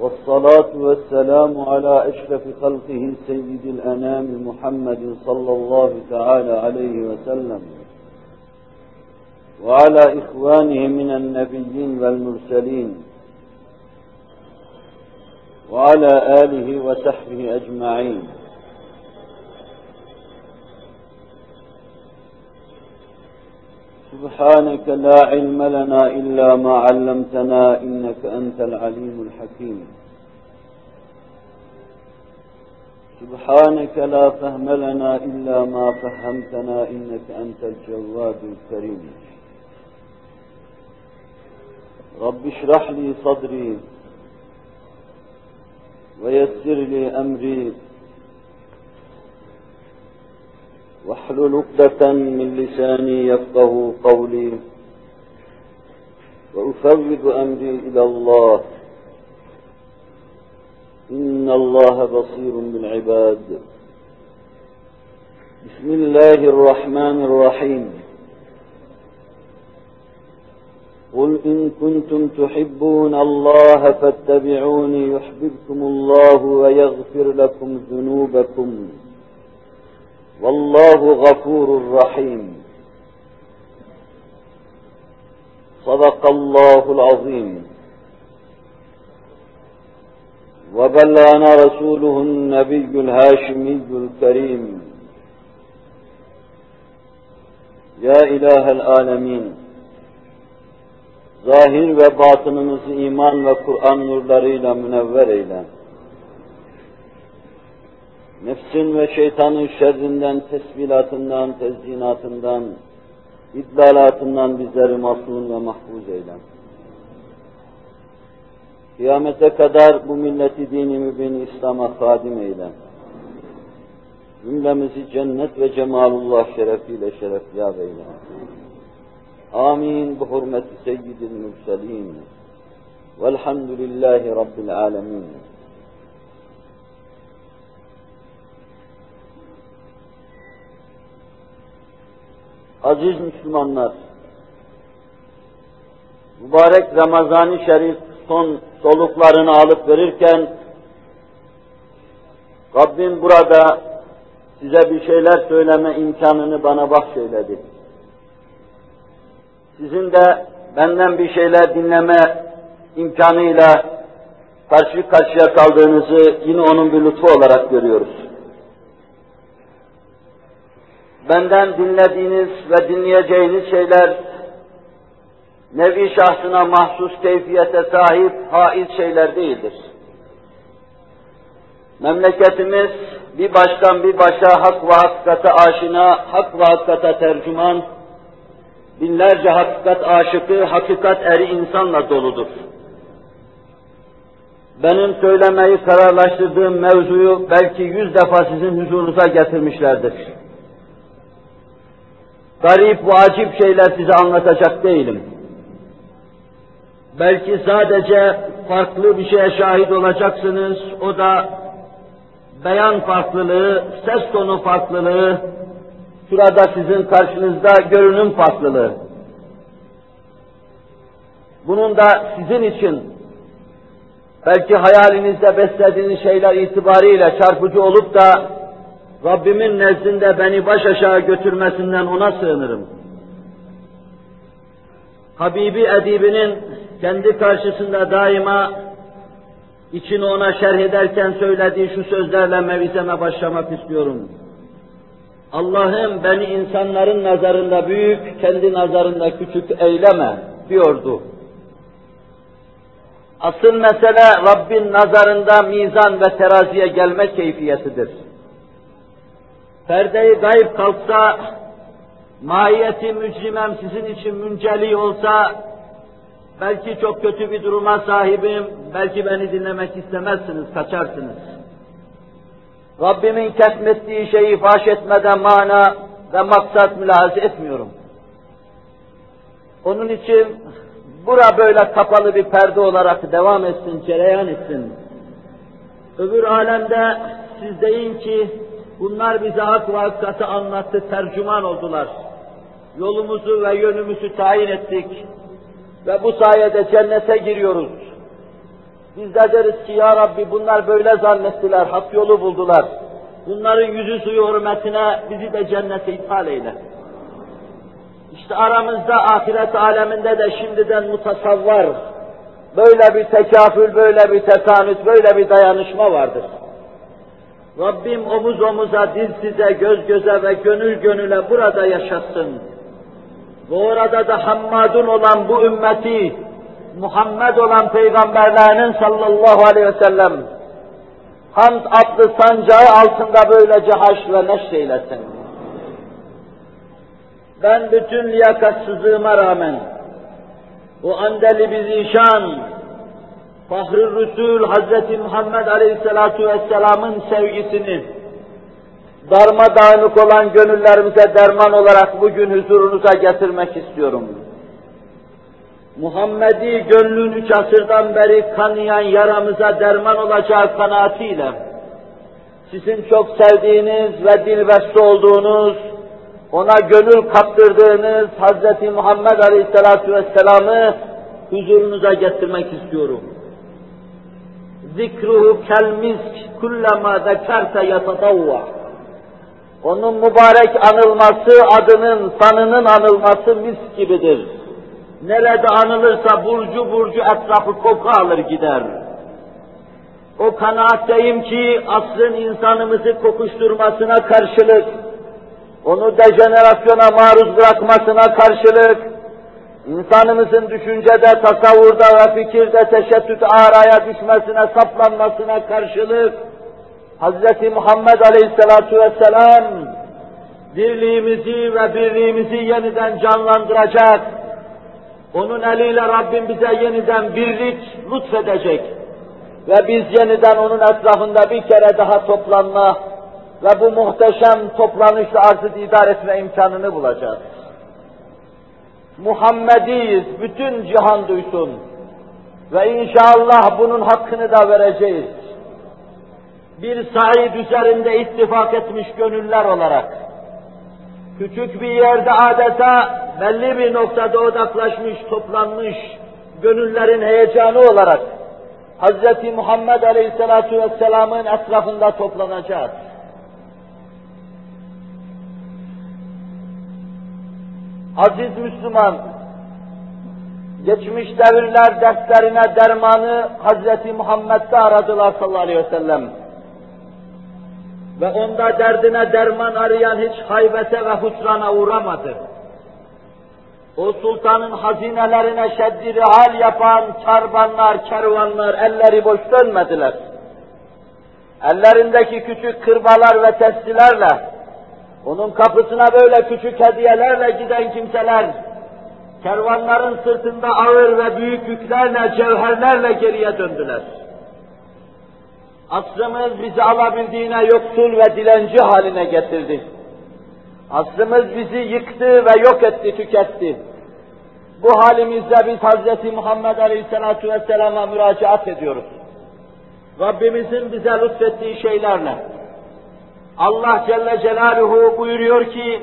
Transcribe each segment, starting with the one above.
والصلاة والسلام على أشرف خلقه سيد الأنام محمد صلى الله تعالى عليه وسلم. وعلى إخوانه من النبيين والمرسلين. وعلى آله وصحبه أجمعين. سبحانك لا علم لنا إلا ما علمتنا إنك أنت العليم الحكيم. سبحانك لا فهم لنا إلا ما فهمتنا إنك أنت الجواد الكريم. رب اشرح لي صدري ويسر لي أمري. واحلل عقدة من لساني يفقه قولي وأفوض أمري إلى الله. إن الله بصير بالعباد. بسم الله الرحمن الرحيم. قل إن كنتم تحبون الله فاتبعوني يحببكم الله ويغفر لكم ذنوبكم. والله غفور رحيم. صدق الله العظيم. وبلغنا رسوله النبي الهاشمي الكريم. يا إله العالمين. zahir ve batınımızı iman ve Kur'an nurlarıyla münevver eyle. Nefsin ve şeytanın şerrinden, tesbilatından, tezzinatından, idlalatından bizleri masum ve mahfuz eyle. Kıyamete kadar bu milleti dini mübin İslam'a hadim eyle. Cümlemizi cennet ve cemalullah şerefiyle şerefyab eyle. Amin. Bu hurmeti seyyidil mürselin. Velhamdülillahi Rabbil alemin. Aziz Müslümanlar, mübarek Ramazan-ı Şerif son soluklarını alıp verirken Rabbim burada size bir şeyler söyleme imkanını bana bahşeyledi. Sizin de benden bir şeyler dinleme imkanıyla karşı karşıya kaldığınızı yine onun bir lütfu olarak görüyoruz. Benden dinlediğiniz ve dinleyeceğiniz şeyler nevi şahsına mahsus keyfiyete sahip haiz şeyler değildir. Memleketimiz bir baştan bir başa hak ve hakikate aşina, hak ve hakikate tercüman, binlerce hakikat aşıkı, hakikat eri insanla doludur. Benim söylemeyi kararlaştırdığım mevzuyu belki yüz defa sizin huzurunuza getirmişlerdir. Garip ve acip şeyler size anlatacak değilim. Belki sadece farklı bir şeye şahit olacaksınız, o da beyan farklılığı, ses tonu farklılığı, şurada sizin karşınızda görünüm farklılığı. Bunun da sizin için belki hayalinizde beslediğiniz şeyler itibariyle çarpıcı olup da Rabbimin nezdinde beni baş aşağı götürmesinden ona sığınırım. Habibi edibinin kendi karşısında daima içini ona şerh ederken söylediği şu sözlerle mevizeme başlamak istiyorum. Allah'ım beni insanların nazarında büyük, kendi nazarında küçük eyleme diyordu. Asıl mesele Rabbin nazarında mizan ve teraziye gelme keyfiyetidir. Perdeyi gayb kalksa, mahiyeti mücrimem sizin için münceli olsa, belki çok kötü bir duruma sahibim, belki beni dinlemek istemezsiniz, kaçarsınız. Rabbimin ketmettiği şeyi faş etmeden mana, ve maksat mülahaza etmiyorum. Onun için bura böyle kapalı bir perde olarak devam etsin, cereyan etsin. Öbür alemde siz deyin ki bunlar bize hak ve hakikati anlattı, tercüman oldular. Yolumuzu ve yönümüzü tayin ettik ve bu sayede cennete giriyoruz. Biz de deriz ki ya Rabbi bunlar böyle zannettiler, hak yolu buldular. Bunların yüzü suyu hürmetine bizi de cennete ithal eyle. İşte aramızda ahiret aleminde de şimdiden mutasavvar, böyle bir tekafül, böyle bir tekanüt, böyle bir dayanışma vardır. Rabbim omuz omuza, dil size, göz göze ve gönül gönüle burada yaşatsın. Ve orada da hammadun olan bu ümmeti, Muhammed olan peygamberlerinin sallallahu aleyhi ve sellem, hamd adlı sancağı altında böylece haş ve neşreylesin. Ben bütün liyakatsızlığıma rağmen, o andeli bir zişan, Fahri Resul Hazreti Muhammed Aleyhisselatu Vesselam'ın sevgisini, darmadağınık olan gönüllerimize derman olarak bugün huzurunuza getirmek istiyorum. Muhammed'i gönlün üç asırdan beri kanayan yaramıza derman olacağı kanaatiyle, sizin çok sevdiğiniz ve dilbeste olduğunuz, ona gönül kaptırdığınız Hz. Muhammed Aleyhisselatü Vesselam'ı huzurunuza getirmek istiyorum. Zikruhu kelmisk kullama zekerte yatadavva. Onun mübarek anılması, adının, sanının anılması mis gibidir. Nerede anılırsa burcu burcu etrafı koku alır gider. O kanaatteyim ki asrın insanımızı kokuşturmasına karşılık, onu dejenerasyona maruz bırakmasına karşılık, insanımızın düşüncede, tasavvurda ve fikirde teşettüt araya düşmesine, saplanmasına karşılık, Hz. Muhammed Aleyhisselatu Vesselam, dirliğimizi ve birliğimizi yeniden canlandıracak, onun eliyle Rabbim bize yeniden birlik lütfedecek ve biz yeniden onun etrafında bir kere daha toplanma ve bu muhteşem toplanışla arzı idare etme imkanını bulacağız. Muhammediyiz, bütün cihan duysun. Ve inşallah bunun hakkını da vereceğiz. Bir said üzerinde ittifak etmiş gönüller olarak, küçük bir yerde adeta belli bir noktada odaklaşmış, toplanmış gönüllerin heyecanı olarak, Hz. Muhammed Aleyhisselatü Vesselam'ın etrafında toplanacağız. Aziz Müslüman, geçmiş devirler derslerine dermanı Hazreti Muhammed'de aradılar sallallahu aleyhi ve sellem. Ve onda derdine derman arayan hiç haybete ve husrana uğramadı. O sultanın hazinelerine şeddiri hal yapan çarbanlar, kervanlar elleri boş dönmediler. Ellerindeki küçük kırbalar ve testilerle onun kapısına böyle küçük hediyelerle giden kimseler, kervanların sırtında ağır ve büyük yüklerle, cevherlerle geriye döndüler. Asrımız bizi alabildiğine yoksul ve dilenci haline getirdi. Asrımız bizi yıktı ve yok etti, tüketti. Bu halimizde biz Hz. Muhammed Aleyhisselatü Vesselam'a müracaat ediyoruz. Rabbimizin bize lütfettiği şeylerle, Allah Celle Celaluhu buyuruyor ki,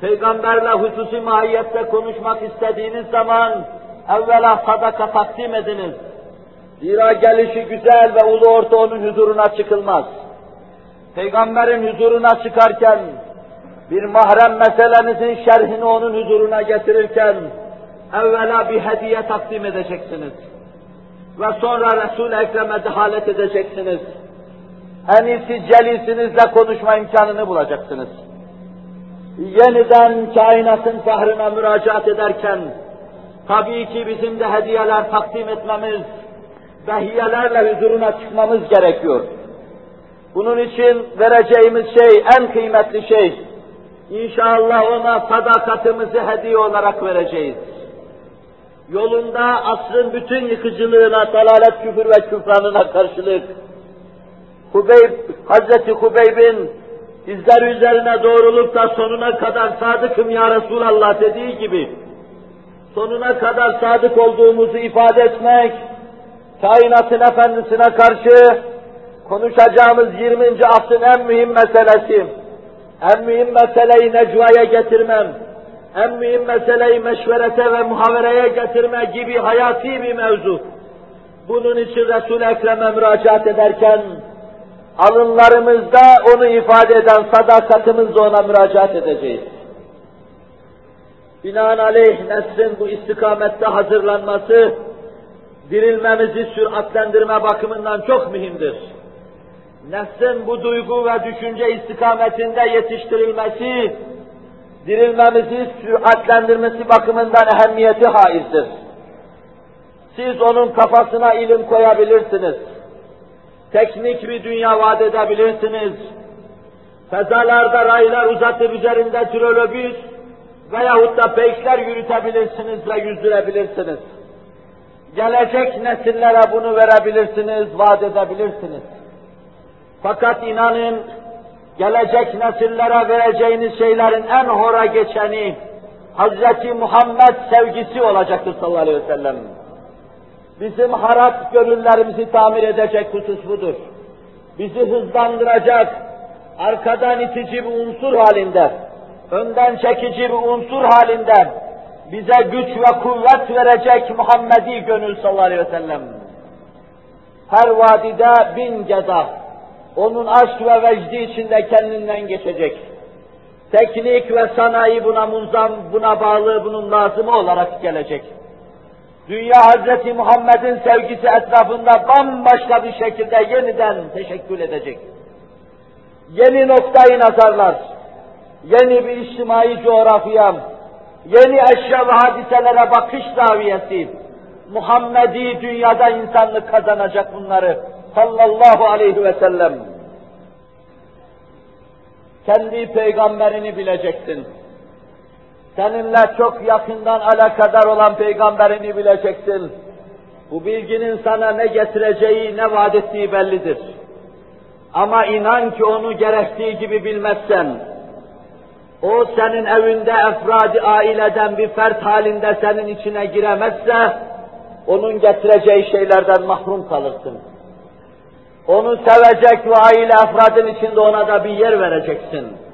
Peygamberle hususi mahiyette konuşmak istediğiniz zaman evvela sadaka takdim ediniz. Zira gelişi güzel ve ulu orta onun huzuruna çıkılmaz. Peygamberin huzuruna çıkarken, bir mahrem meselenizin şerhini onun huzuruna getirirken, evvela bir hediye takdim edeceksiniz. Ve sonra Resul-i Ekrem'e dehalet edeceksiniz en iyisi celisinizle konuşma imkanını bulacaksınız. Yeniden kainatın fahrına müracaat ederken, tabii ki bizim de hediyeler takdim etmemiz, behiyelerle huzuruna çıkmamız gerekiyor. Bunun için vereceğimiz şey, en kıymetli şey, İnşallah ona sadakatimizi hediye olarak vereceğiz. Yolunda asrın bütün yıkıcılığına, dalalet küfür ve küfranına karşılık, Hubeyb, Hazreti Hubeyb'in izler üzerine doğrulukta sonuna kadar sadıkım ya Resulallah dediği gibi, sonuna kadar sadık olduğumuzu ifade etmek, kainatın efendisine karşı konuşacağımız 20. asrın en mühim meselesi, en mühim meseleyi necvaya getirmem, en mühim meseleyi meşverete ve muhavereye getirme gibi hayati bir mevzu. Bunun için Resul-i Ekrem'e müracaat ederken, alınlarımızda onu ifade eden sadakatimizle ona müracaat edeceğiz. Binaenaleyh neslin bu istikamette hazırlanması, dirilmemizi süratlendirme bakımından çok mühimdir. Neslin bu duygu ve düşünce istikametinde yetiştirilmesi, dirilmemizi süratlendirmesi bakımından ehemmiyeti haizdir. Siz onun kafasına ilim koyabilirsiniz. Teknik bir dünya vaat edebilirsiniz. Fezalarda raylar uzatıp üzerinde trolobüs veyahut da peykler yürütebilirsiniz ve yüzdürebilirsiniz. Gelecek nesillere bunu verebilirsiniz, vaat edebilirsiniz. Fakat inanın, gelecek nesillere vereceğiniz şeylerin en hora geçeni, Hazreti Muhammed sevgisi olacaktır sallallahu aleyhi ve sellem. Bizim harap gönüllerimizi tamir edecek husus budur. Bizi hızlandıracak, arkadan itici bir unsur halinde, önden çekici bir unsur halinde, bize güç ve kuvvet verecek Muhammedi gönül sallallahu aleyhi ve sellem. Her vadide bin geda, onun aşk ve vecdi içinde kendinden geçecek. Teknik ve sanayi buna munzam, buna bağlı, bunun lazımı olarak gelecek. Dünya Hazreti Muhammed'in sevgisi etrafında bambaşka bir şekilde yeniden teşekkül edecek. Yeni noktayı nazarlar, yeni bir içtimai coğrafya, yeni eşya ve hadiselere bakış zaviyesi, Muhammedi dünyada insanlık kazanacak bunları sallallahu aleyhi ve sellem. Kendi peygamberini bileceksin. Seninle çok yakından alakadar olan peygamberini bileceksin. Bu bilginin sana ne getireceği, ne vaat ettiği bellidir. Ama inan ki onu gerektiği gibi bilmezsen, o senin evinde efradi aileden bir fert halinde senin içine giremezse, onun getireceği şeylerden mahrum kalırsın. Onu sevecek ve aile efradın içinde ona da bir yer vereceksin.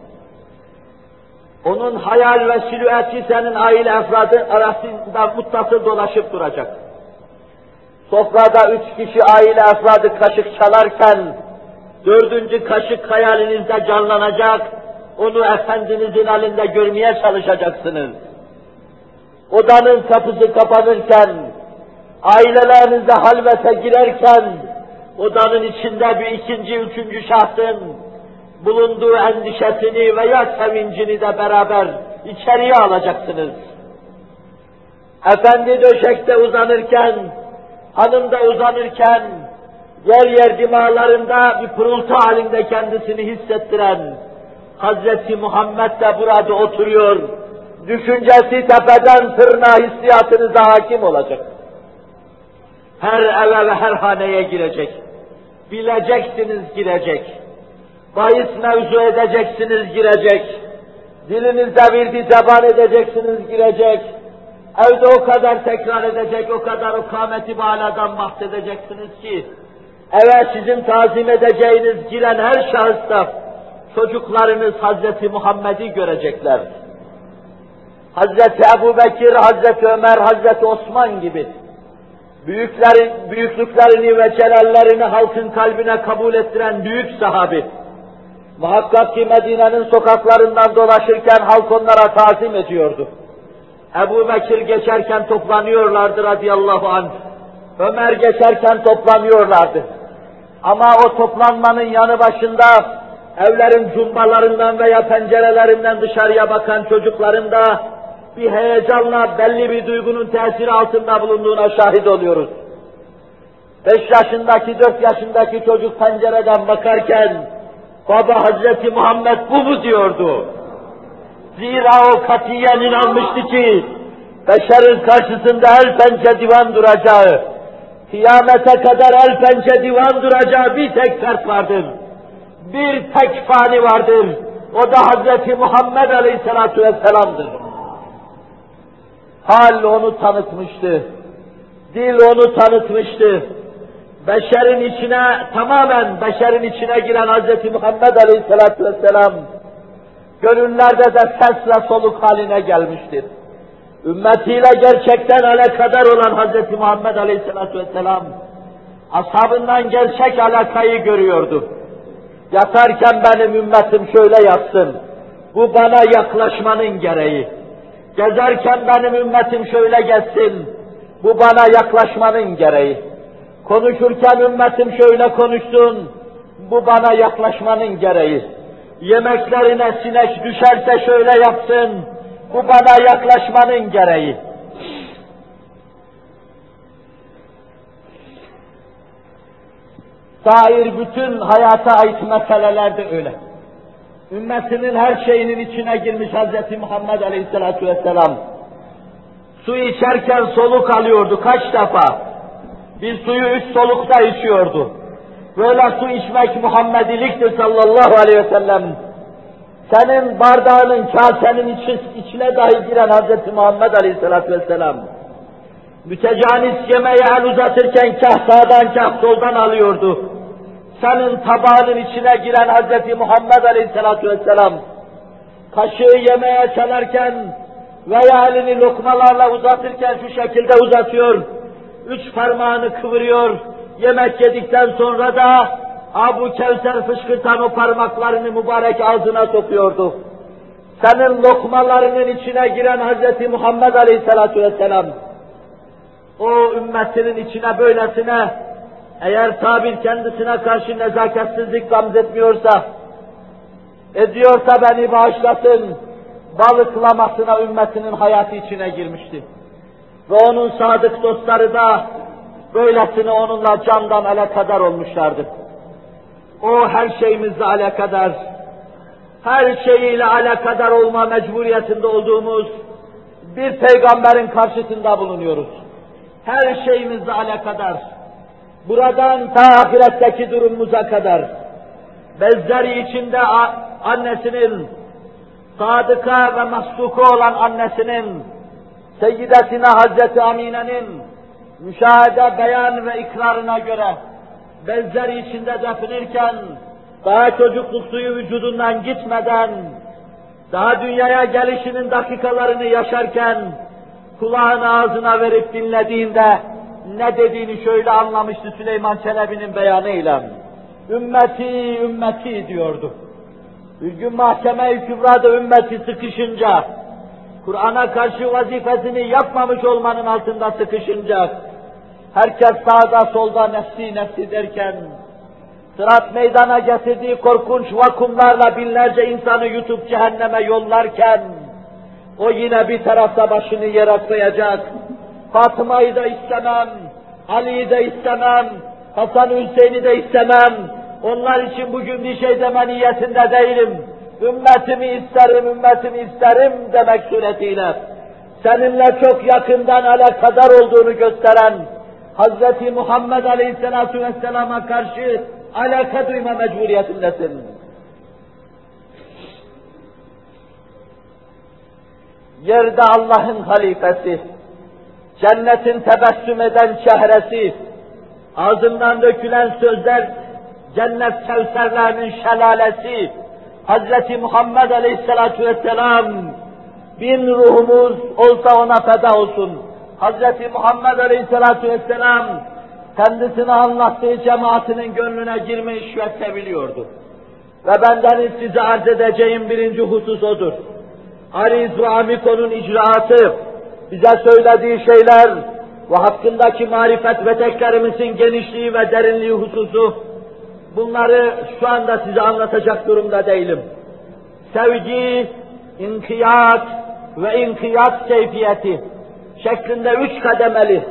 Onun hayal ve silüeti senin aile efradı arasında muttasıl dolaşıp duracak. Sofrada üç kişi aile efradı kaşık çalarken, dördüncü kaşık hayalinizde canlanacak, onu Efendinizin halinde görmeye çalışacaksınız. Odanın kapısı kapanırken, ailelerinizde halvete girerken, odanın içinde bir ikinci, üçüncü şahsın bulunduğu endişesini veya sevincini de beraber içeriye alacaksınız. Efendi döşekte uzanırken, hanım da uzanırken, yer yer dimalarında bir pırıltı halinde kendisini hissettiren Hazreti Muhammed de burada oturuyor. Düşüncesi tepeden tırnağa hissiyatınıza hakim olacak. Her eve ve her haneye girecek. Bileceksiniz girecek bahis mevzu edeceksiniz girecek. Dilinizde bir zeban edeceksiniz girecek. Evde o kadar tekrar edecek, o kadar o kâmeti baladan bahsedeceksiniz ki, eve sizin tazim edeceğiniz giren her şahısta çocuklarınız Hazreti Muhammed'i görecekler. Hazreti Ebu Bekir, Hazreti Ömer, Hazreti Osman gibi büyüklerin, büyüklüklerini ve celallerini halkın kalbine kabul ettiren büyük sahabi, Muhakkak ki Medine'nin sokaklarından dolaşırken halk onlara tazim ediyordu. Ebu Bekir geçerken toplanıyorlardı radıyallahu anh. Ömer geçerken toplanıyorlardı. Ama o toplanmanın yanı başında evlerin cumbalarından veya pencerelerinden dışarıya bakan çocukların da bir heyecanla belli bir duygunun tesiri altında bulunduğuna şahit oluyoruz. Beş yaşındaki, dört yaşındaki çocuk pencereden bakarken Baba Hazreti Muhammed bu mu diyordu? Zira o katiyen inanmıştı ki, beşerin karşısında el pençe divan duracağı, kıyamete kadar el pençe divan duracağı bir tek fert vardır. bir tek fani vardır. O da Hazreti Muhammed Aleyhisselatü Vesselam'dır. Hal onu tanıtmıştı. Dil onu tanıtmıştı. Beşerin içine, tamamen beşerin içine giren Hazreti Muhammed Aleyhisselatü Vesselam, gönüllerde de ses ve soluk haline gelmiştir. Ümmetiyle gerçekten alakadar olan Hazreti Muhammed Aleyhisselatü Vesselam, ashabından gerçek alakayı görüyordu. Yatarken benim ümmetim şöyle yatsın, bu bana yaklaşmanın gereği. Gezerken benim ümmetim şöyle geçsin, bu bana yaklaşmanın gereği. Konuşurken ümmetim şöyle konuşsun, bu bana yaklaşmanın gereği. Yemeklerine sinek düşerse şöyle yapsın, bu bana yaklaşmanın gereği. Dair bütün hayata ait meseleler de öyle. Ümmetinin her şeyinin içine girmiş Hz. Muhammed Aleyhisselatü Vesselam. Su içerken soluk alıyordu kaç defa. Bir suyu üç solukta içiyordu. Böyle su içmek Muhammediliktir sallallahu aleyhi ve sellem. Senin bardağının, kasenin içine dahi giren Hz. Muhammed aleyhisselatü vesselam. Mütecanis yemeğe el uzatırken kah sağdan kah soldan alıyordu. Senin tabağının içine giren Hz. Muhammed aleyhisselatü vesselam. Kaşığı yemeğe çalarken veya elini lokmalarla uzatırken şu şekilde uzatıyor. Üç parmağını kıvırıyor. Yemek yedikten sonra da Abu Kevser fışkırtan o parmaklarını mübarek ağzına sokuyordu. Senin lokmalarının içine giren Hz. Muhammed Aleyhisselatü Vesselam, o ümmetinin içine böylesine, eğer tabir kendisine karşı nezaketsizlik gamzetmiyorsa, ediyorsa beni bağışlasın, balıklamasına ümmetinin hayatı içine girmişti. Ve onun sadık dostları da böylesine onunla candan alakadar olmuşlardı. O her şeyimizle alakadar, her şeyiyle alakadar olma mecburiyetinde olduğumuz bir peygamberin karşısında bulunuyoruz. Her şeyimizle alakadar. Buradan ta ahiretteki durumumuza kadar. Bezleri içinde annesinin, sadıka ve masluku olan annesinin, Seyyidetine Hazreti Amine'nin müşahede, beyan ve ikrarına göre bezleri içinde definirken, daha çocukluk suyu vücudundan gitmeden, daha dünyaya gelişinin dakikalarını yaşarken, kulağını ağzına verip dinlediğinde, ne dediğini şöyle anlamıştı Süleyman Çelebi'nin beyanıyla. Ümmeti, ümmeti diyordu. Bir gün mahkeme-i kübrada ümmeti sıkışınca, Kur'an'a karşı vazifesini yapmamış olmanın altında sıkışınca, herkes sağda solda nefsi nefsi derken, sırat meydana getirdiği korkunç vakumlarla binlerce insanı yutup cehenneme yollarken, o yine bir tarafta başını yere koyacak. Fatıma'yı da istemem, Ali'yi de istemem, Hasan Hüseyin'i de istemem. Onlar için bugün bir şey deme niyetinde değilim. Ümmetimi isterim, ümmetimi isterim demek suretiyle seninle çok yakından alakadar olduğunu gösteren Hz. Muhammed Aleyhisselatü Vesselam'a karşı alaka duyma mecburiyetindesin. Yerde Allah'ın halifesi, cennetin tebessüm eden çehresi, ağzından dökülen sözler, cennet kevserlerinin şelalesi, Hazreti Muhammed Aleyhisselatü Vesselam, bin ruhumuz olsa ona feda olsun. Hazreti Muhammed Aleyhisselatü Vesselam, kendisine anlattığı cemaatinin gönlüne girmiş ve seviliyordu. Ve benden size arz edeceğim birinci husus odur. Ariz ve Amiko'nun icraatı, bize söylediği şeyler ve hakkındaki marifet ve teklerimizin genişliği ve derinliği hususu, bunları şu anda size anlatacak durumda değilim. Sevgi, inkiyat ve inkiyat keyfiyeti şeklinde üç kademeli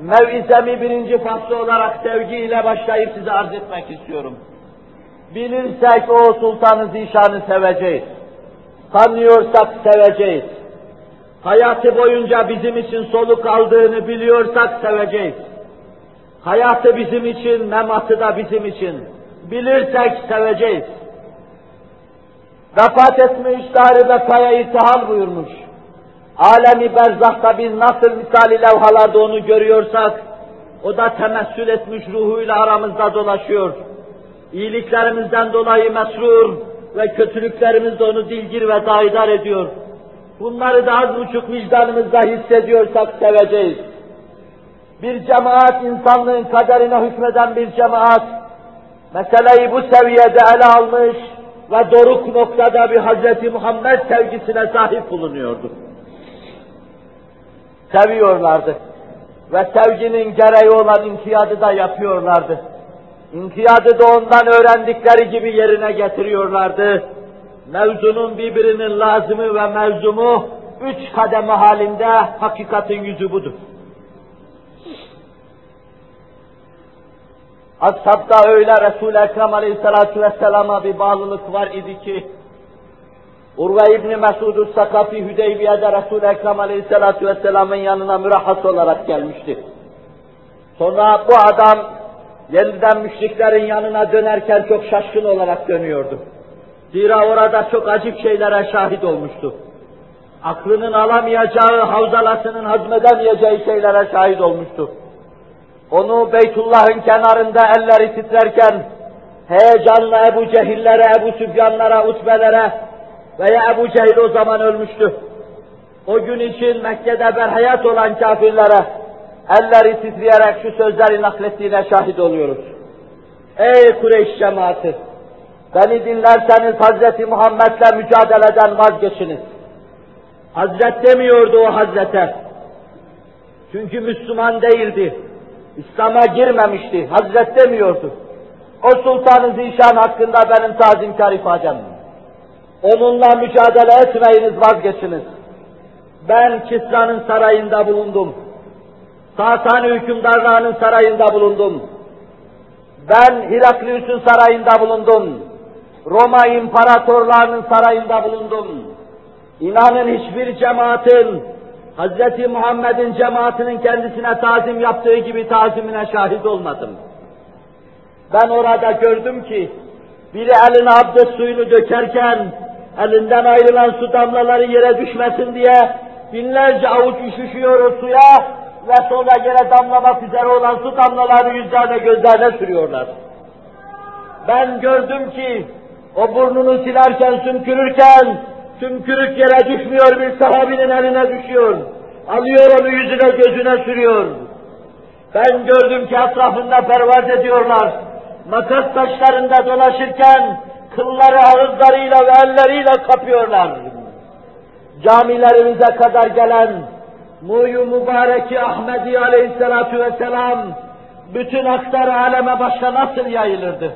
mevizemi birinci faslı olarak sevgiyle başlayıp size arz etmek istiyorum. Bilirsek o Sultanı Zişan'ı seveceğiz. Tanıyorsak seveceğiz. Hayatı boyunca bizim için soluk aldığını biliyorsak seveceğiz. Hayatı bizim için, mematı da bizim için. bilirsek seveceğiz. Vefat etmiş Tahri Bekaya irtihal buyurmuş. Alemi berzahta biz nasıl misali levhalarda onu görüyorsak, o da temessül etmiş ruhuyla aramızda dolaşıyor. İyiliklerimizden dolayı mesrur ve kötülüklerimiz de onu dilgir ve daidar ediyor. Bunları da az buçuk vicdanımızda hissediyorsak seveceğiz. Bir cemaat, insanlığın kaderine hükmeden bir cemaat, meseleyi bu seviyede ele almış ve doruk noktada bir Hz. Muhammed sevgisine sahip bulunuyordu. Seviyorlardı. Ve sevginin gereği olan inkiyadı da yapıyorlardı. İnkiyadı da ondan öğrendikleri gibi yerine getiriyorlardı. Mevzunun birbirinin lazımı ve mevzumu üç kademe halinde hakikatin yüzü budur. Ashabda öyle Resul-i Ekrem Aleyhisselatü Vesselam'a bir bağlılık var idi ki, Urve İbni Mesud-u Sakafi Hüdeybiye'de Resul-i Ekrem Aleyhisselatü Vesselam'ın yanına mürahhas olarak gelmişti. Sonra bu adam yeniden müşriklerin yanına dönerken çok şaşkın olarak dönüyordu. Zira orada çok acip şeylere şahit olmuştu. Aklının alamayacağı, havzalasının hazmedemeyeceği şeylere şahit olmuştu. Onu Beytullah'ın kenarında elleri titrerken, heyecanla Ebu Cehillere, Ebu Süfyanlara, Utbelere veya Ebu Cehil o zaman ölmüştü. O gün için Mekke'de berhayat olan kafirlere elleri titreyerek şu sözleri naklettiğine şahit oluyoruz. Ey Kureyş cemaati! Beni dinlerseniz Hazreti Muhammed'le mücadeleden vazgeçiniz. Hazret demiyordu o Hazrete. Çünkü Müslüman değildi. İslam'a girmemişti. Hazret demiyordu. O Sultan-ı Zişan hakkında benim tazimkar ifadem. Onunla mücadele etmeyiniz, vazgeçiniz. Ben Kisra'nın sarayında bulundum. Sasani hükümdarlarının sarayında bulundum. Ben Hiraklius'un sarayında bulundum. Roma imparatorlarının sarayında bulundum. İnanın hiçbir cemaatin, Hz. Muhammed'in cemaatinin kendisine tazim yaptığı gibi tazimine şahit olmadım. Ben orada gördüm ki, biri eline abdest suyunu dökerken, elinden ayrılan su damlaları yere düşmesin diye binlerce avuç üşüşüyor o suya ve sonra yere damlamak üzere olan su damlaları yüzlerine gözlerine sürüyorlar. Ben gördüm ki o burnunu silerken, sümkürürken, sümkürük yere düşmüyor bir sahabinin eline düşüyor. Alıyor onu yüzüne gözüne sürüyor. Ben gördüm ki etrafında pervaz ediyorlar. Makas taşlarında dolaşırken kılları ağızlarıyla ve elleriyle kapıyorlar. Camilerimize kadar gelen Muyu Mübareki Ahmedi Aleyhisselatü Vesselam bütün aktar aleme başka nasıl yayılırdı?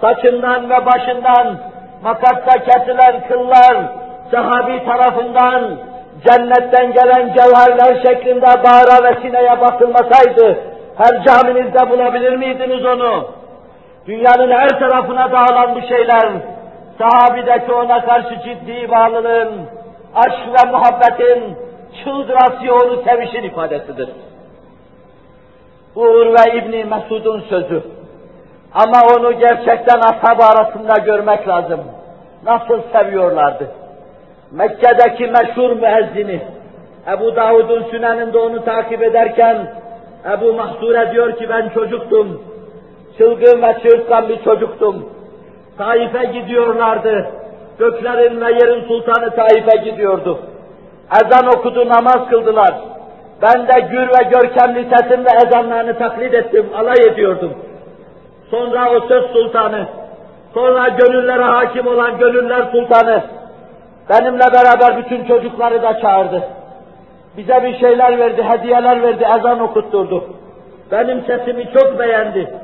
Saçından ve başından makasta kesilen kıllar sahabi tarafından cennetten gelen cevherler şeklinde bağra ve sineye bakılmasaydı her caminizde bulabilir miydiniz onu? Dünyanın her tarafına dağılan bu şeyler sahabideki ona karşı ciddi bağlılığın, aşk ve muhabbetin çıldırasyonu sevişin ifadesidir. Bu Urve İbni Mesud'un sözü. Ama onu gerçekten ashab arasında görmek lazım. Nasıl seviyorlardı. Mekke'deki meşhur müezzini, Ebu Davud'un süneninde onu takip ederken, Ebu Mahsure diyor ki ben çocuktum, çılgın ve çırtkan bir çocuktum. Taif'e gidiyorlardı. Göklerin ve yerin sultanı Taif'e gidiyordu. Ezan okudu, namaz kıldılar. Ben de gür ve görkemli sesimle ezanlarını taklit ettim, alay ediyordum. Sonra o söz sultanı, sonra gönüllere hakim olan gönüller sultanı, benimle beraber bütün çocukları da çağırdı. Bize bir şeyler verdi, hediyeler verdi, ezan okutturdu. Benim sesimi çok beğendi.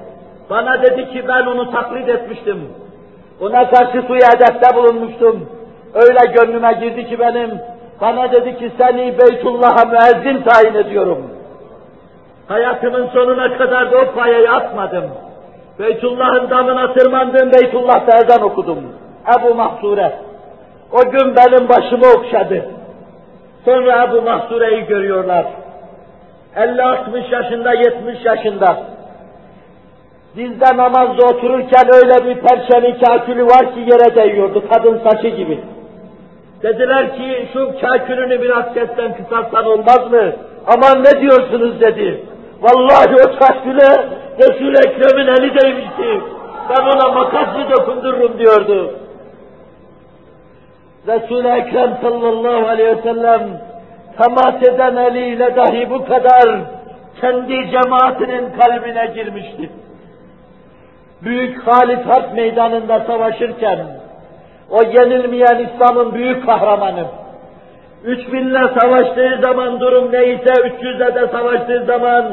Bana dedi ki ben onu taklit etmiştim. Ona karşı suya edepte bulunmuştum. Öyle gönlüme girdi ki benim, bana dedi ki seni Beytullah'a müezzin tayin ediyorum. Hayatımın sonuna kadar da o payayı atmadım. Beytullah'ın damına tırmandım, Beytullah'ta ezan okudum. Ebu Mahsure. O gün benim başımı okşadı. Sonra Ebu Mahsure'yi görüyorlar. 50-60 yaşında, 70 yaşında. Bizde namazda otururken öyle bir perçemi kakülü var ki yere değiyordu, kadın saçı gibi. Dediler ki şu kakülünü biraz kesten kısaltsan olmaz mı? Aman ne diyorsunuz dedi. Vallahi o kaküle Resul-i Ekrem'in eli değmişti. Ben ona makasla dokundururum diyordu. Resul-i Ekrem sallallahu aleyhi ve sellem temas eden eliyle dahi bu kadar kendi cemaatinin kalbine girmişti. Büyük Halit Harp meydanında savaşırken o yenilmeyen İslam'ın büyük kahramanı üç binle savaştığı zaman durum neyse üç yüzle de savaştığı zaman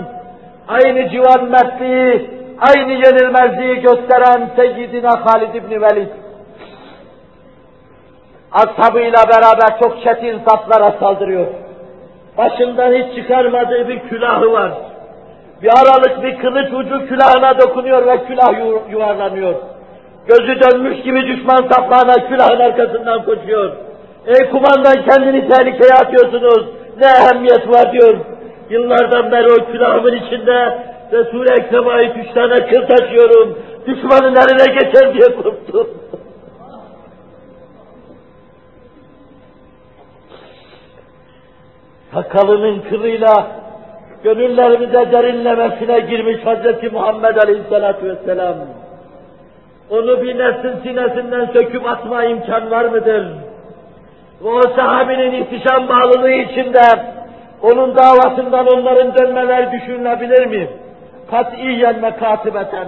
aynı civan mertliği, aynı yenilmezliği gösteren Seyyidina Halid İbni Velid ashabıyla beraber çok çetin saflara saldırıyor. Başından hiç çıkarmadığı bir külahı var. Bir aralık bir kılıç ucu külahına dokunuyor ve külah yuvarlanıyor. Gözü dönmüş gibi düşman saflarına külahın arkasından koşuyor. Ey kumandan kendini tehlikeye atıyorsunuz. Ne ehemmiyet var diyor. Yıllardan beri o külahımın içinde Resul-i Ekrem'e ait üç tane kıl taşıyorum. Düşmanın eline geçer diye korktum. Sakalının kılıyla gönüllerimize derinlemesine girmiş Hz. Muhammed Aleyhisselatü Vesselam. Onu bir neslin sinesinden söküp atma imkan var mıdır? O sahabinin ihtişam bağlılığı içinde onun davasından onların dönmeler düşünülebilir mi? Katiyen ve katibeten.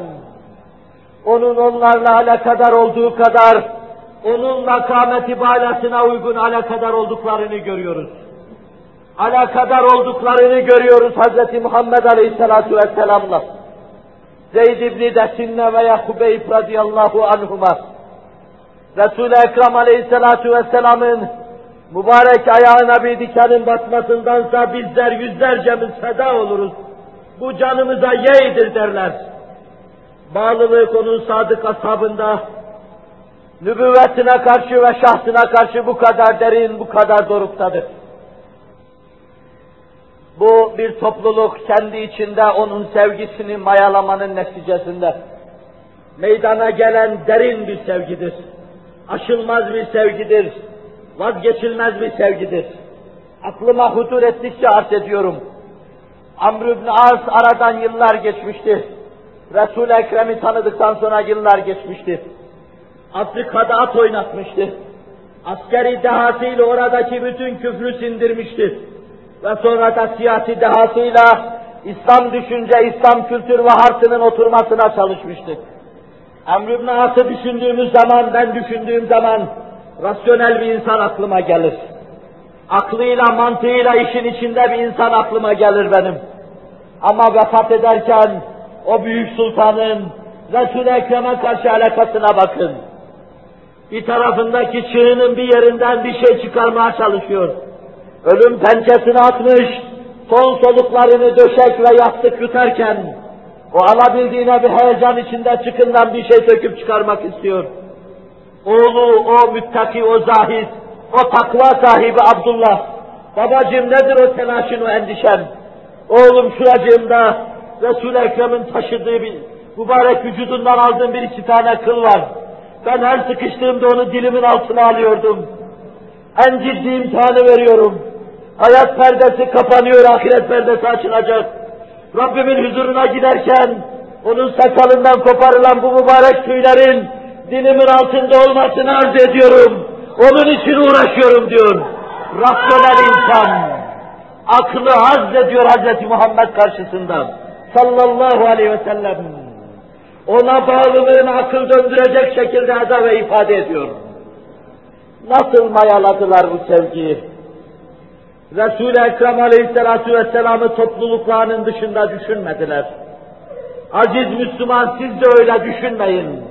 Onun onlarla alakadar olduğu kadar, onun makameti balasına uygun alakadar olduklarını görüyoruz alakadar olduklarını görüyoruz Hz. Muhammed Aleyhisselatü Vesselam'la. Zeyd İbni Desinne veya Hubeyb radıyallahu anhuma. Resul-i Ekrem Aleyhisselatü Vesselam'ın mübarek ayağına bir dikenin batmasındansa bizler yüzlercemiz feda oluruz. Bu canımıza yeğdir derler. Bağlılık onun sadık ashabında, nübüvvetine karşı ve şahsına karşı bu kadar derin, bu kadar doruktadır. Bu bir topluluk kendi içinde onun sevgisini mayalamanın neticesinde meydana gelen derin bir sevgidir. Aşılmaz bir sevgidir. Vazgeçilmez bir sevgidir. Aklıma hudur ettikçe arz ediyorum. Amr ibn As aradan yıllar geçmişti. Resul-i Ekrem'i tanıdıktan sonra yıllar geçmişti. Afrika'da at oynatmıştı. Askeri dehasıyla oradaki bütün küfrü sindirmişti ve sonra da siyasi dehasıyla İslam düşünce, İslam kültür ve hartının oturmasına çalışmıştık. Emr ibn As'ı düşündüğümüz zaman, ben düşündüğüm zaman rasyonel bir insan aklıma gelir. Aklıyla, mantığıyla işin içinde bir insan aklıma gelir benim. Ama vefat ederken o büyük sultanın Resul-i Ekrem'e karşı alakasına bakın. Bir tarafındaki çığının bir yerinden bir şey çıkarmaya çalışıyor ölüm pençesini atmış, son soluklarını döşek ve yastık yutarken, o alabildiğine bir heyecan içinde çıkından bir şey söküp çıkarmak istiyor. Oğlu, o müttaki, o zahid, o takva sahibi Abdullah, babacığım nedir o telaşın, o endişen? Oğlum şuracığımda Resul-i Ekrem'in taşıdığı bir mübarek vücudundan aldığım bir iki tane kıl var. Ben her sıkıştığımda onu dilimin altına alıyordum. En ciddi imtihanı veriyorum. Hayat perdesi kapanıyor, ahiret perdesi açılacak. Rabbimin huzuruna giderken, onun sakalından koparılan bu mübarek tüylerin dilimin altında olmasını arz ediyorum. Onun için uğraşıyorum diyor. Rasyonel insan. Aklı haz ediyor Hz. Muhammed karşısında. Sallallahu aleyhi ve sellem. Ona bağlılığını akıl döndürecek şekilde eda ifade ediyor. Nasıl mayaladılar bu sevgiyi? Resul-i Ekrem Aleyhisselatü Vesselam'ı topluluklarının dışında düşünmediler. Aziz Müslüman siz de öyle düşünmeyin.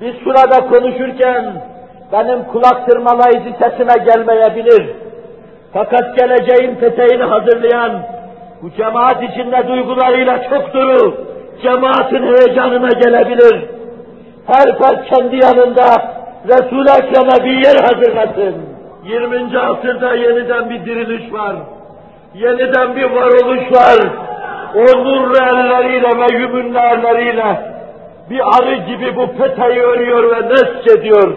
Biz şurada konuşurken benim kulak tırmalayıcı sesime gelmeyebilir. Fakat geleceğin peteğini hazırlayan, bu cemaat içinde duygularıyla çok duru, cemaatin heyecanına gelebilir. Her fert kendi yanında Resul-i Ekrem'e bir yer hazırlasın. 20. asırda yeniden bir diriliş var. Yeniden bir varoluş var. o nurlu elleriyle ve yümünlü elleriyle bir arı gibi bu peteği örüyor ve nesk ediyor.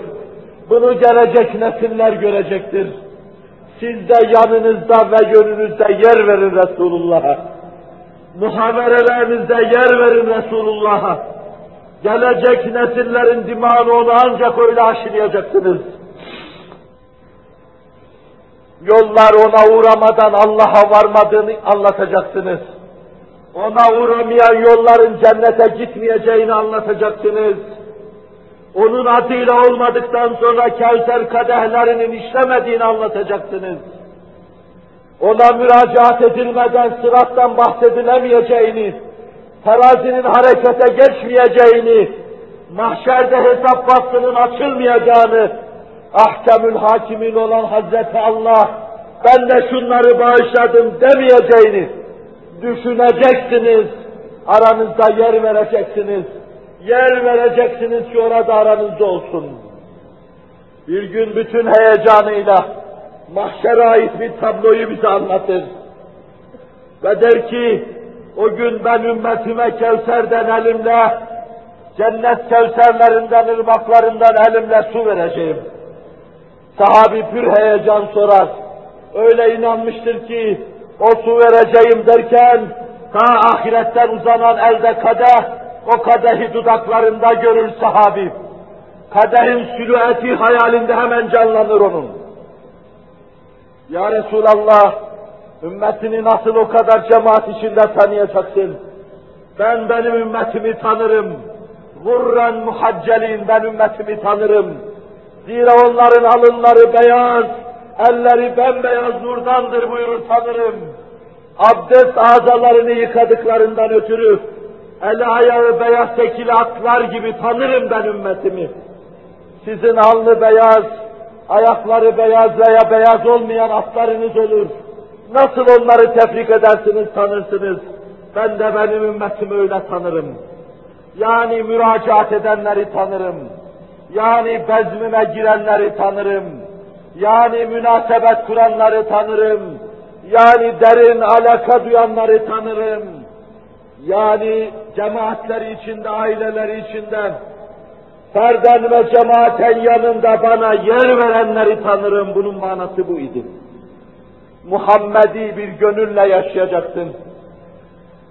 Bunu gelecek nesiller görecektir. Siz de yanınızda ve gönlünüzde yer verin Resulullah'a. Muhaberelerinizde yer verin Resulullah'a. Gelecek nesillerin dimağını onu ancak öyle aşılayacaksınız. Yollar ona uğramadan Allah'a varmadığını anlatacaksınız. Ona uğramayan yolların cennete gitmeyeceğini anlatacaksınız. Onun adıyla olmadıktan sonra Kevser kadehlerinin işlemediğini anlatacaksınız. Ona müracaat edilmeden sırattan bahsedilemeyeceğini, terazinin harekete geçmeyeceğini, mahşerde hesap faslının açılmayacağını, ahkemül hakimin olan Hazreti Allah, ben de şunları bağışladım demeyeceğini düşüneceksiniz, aranızda yer vereceksiniz, yer vereceksiniz ki orada aranızda olsun. Bir gün bütün heyecanıyla mahşere ait bir tabloyu bize anlatır. Ve der ki, o gün ben ümmetime Kevser'den elimle, cennet Kevserlerinden, ırmaklarından elimle su vereceğim. Sahabi pür heyecan sorar. Öyle inanmıştır ki, o su vereceğim derken, ta ahiretten uzanan elde kadeh, o kadehi dudaklarında görür sahabi. Kadehin silüeti hayalinde hemen canlanır onun. Ya Resulallah, ümmetini nasıl o kadar cemaat içinde tanıyacaksın? Ben benim ümmetimi tanırım. Vurran muhaccelin ben ümmetimi tanırım. Zira onların alınları beyaz, elleri bembeyaz nurdandır buyurur tanırım. Abdest azalarını yıkadıklarından ötürü eli ayağı beyaz tekili atlar gibi tanırım ben ümmetimi. Sizin alnı beyaz, ayakları beyaz veya beyaz olmayan atlarınız olur. Nasıl onları tefrik edersiniz, tanırsınız. Ben de benim ümmetimi öyle tanırım. Yani müracaat edenleri tanırım. Yani bezmime girenleri tanırım. Yani münasebet kuranları tanırım. Yani derin alaka duyanları tanırım. Yani cemaatleri içinde, aileleri içinde ferden ve cemaaten yanında bana yer verenleri tanırım. Bunun manası bu idi. Muhammedi bir gönülle yaşayacaksın.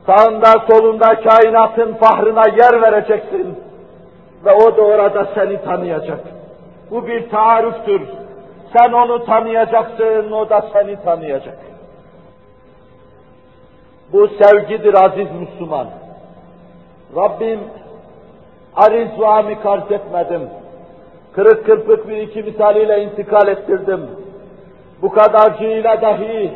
Sağında solunda kainatın fahrına yer vereceksin. Ve o da orada seni tanıyacak. Bu bir taarruftür. Sen onu tanıyacaksın, o da seni tanıyacak. Bu sevgidir aziz Müslüman. Rabbim ariz ve amik arz etmedim. Kırık kırpık bir iki misaliyle intikal ettirdim. Bu kadarcığıyla dahi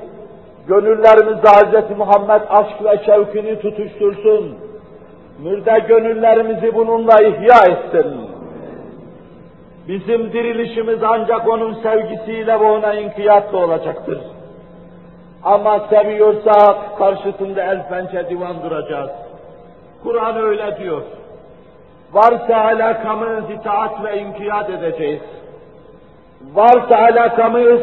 gönüllerimizde Hz. Muhammed aşk ve şevkini tutuştursun. Mürde gönüllerimizi bununla ihya etsin. Bizim dirilişimiz ancak onun sevgisiyle ve ona inkiyatla olacaktır. Ama seviyorsak karşısında el pençe divan duracağız. Kur'an öyle diyor. Varsa alakamız itaat ve inkiyat edeceğiz. Varsa alakamız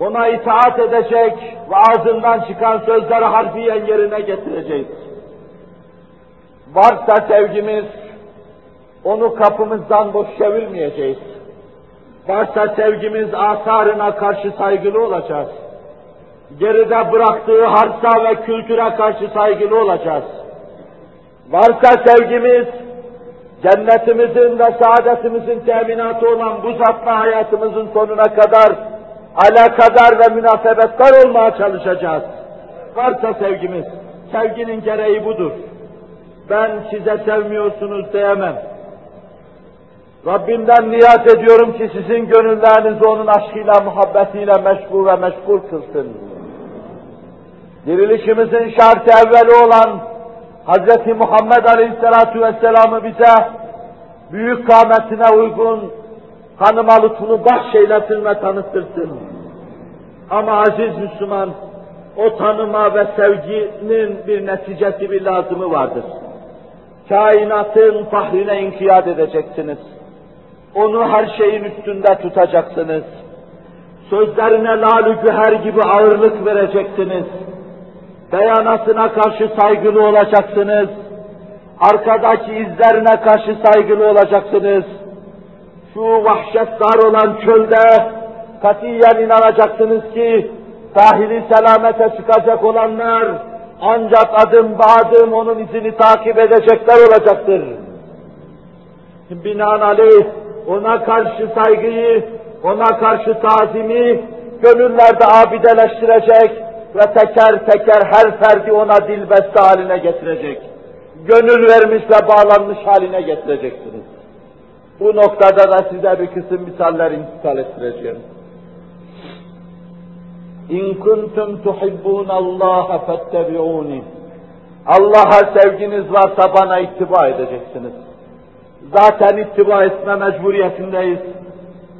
ona itaat edecek ve ağzından çıkan sözleri harfiyen yerine getireceğiz. Varsa sevgimiz, onu kapımızdan boş çevirmeyeceğiz. Varsa sevgimiz asarına karşı saygılı olacağız. Geride bıraktığı harsa ve kültüre karşı saygılı olacağız. Varsa sevgimiz, cennetimizin ve saadetimizin teminatı olan bu zatla hayatımızın sonuna kadar alakadar ve münasebetler olmaya çalışacağız. Varsa sevgimiz, sevginin gereği budur. Ben size sevmiyorsunuz diyemem. Rabbimden niyaz ediyorum ki sizin gönüllerinizi onun aşkıyla, muhabbetiyle meşgul ve meşgul kılsın. Dirilişimizin şartı evveli olan Hz. Muhammed Aleyhisselatü Vesselam'ı bize büyük kâmetine uygun tanıma lütfunu bahşeylesin ve tanıttırsın. Ama aziz Müslüman, o tanıma ve sevginin bir neticesi, bir lazımı vardır. Kainatın fahrine inkiyat edeceksiniz. Onu her şeyin üstünde tutacaksınız. Sözlerine lalü güher gibi ağırlık vereceksiniz. beyanasına karşı saygılı olacaksınız. Arkadaki izlerine karşı saygılı olacaksınız. Şu vahşetdar olan çölde katiyen inanacaksınız ki sahili selamete çıkacak olanlar ancak adım adım onun izini takip edecekler olacaktır. Binaenaleyh ona karşı saygıyı, ona karşı tazimi gönüllerde abideleştirecek ve teker teker her ferdi ona dilbeste haline getirecek. Gönül vermiş ve bağlanmış haline getireceksiniz. Bu noktada da size bir kısım misaller intikal ettireceğim. İn kuntum tuhibbun Allah fettebi'uni. Allah'a sevginiz varsa bana ittiba edeceksiniz. Zaten ittiba etme mecburiyetindeyiz.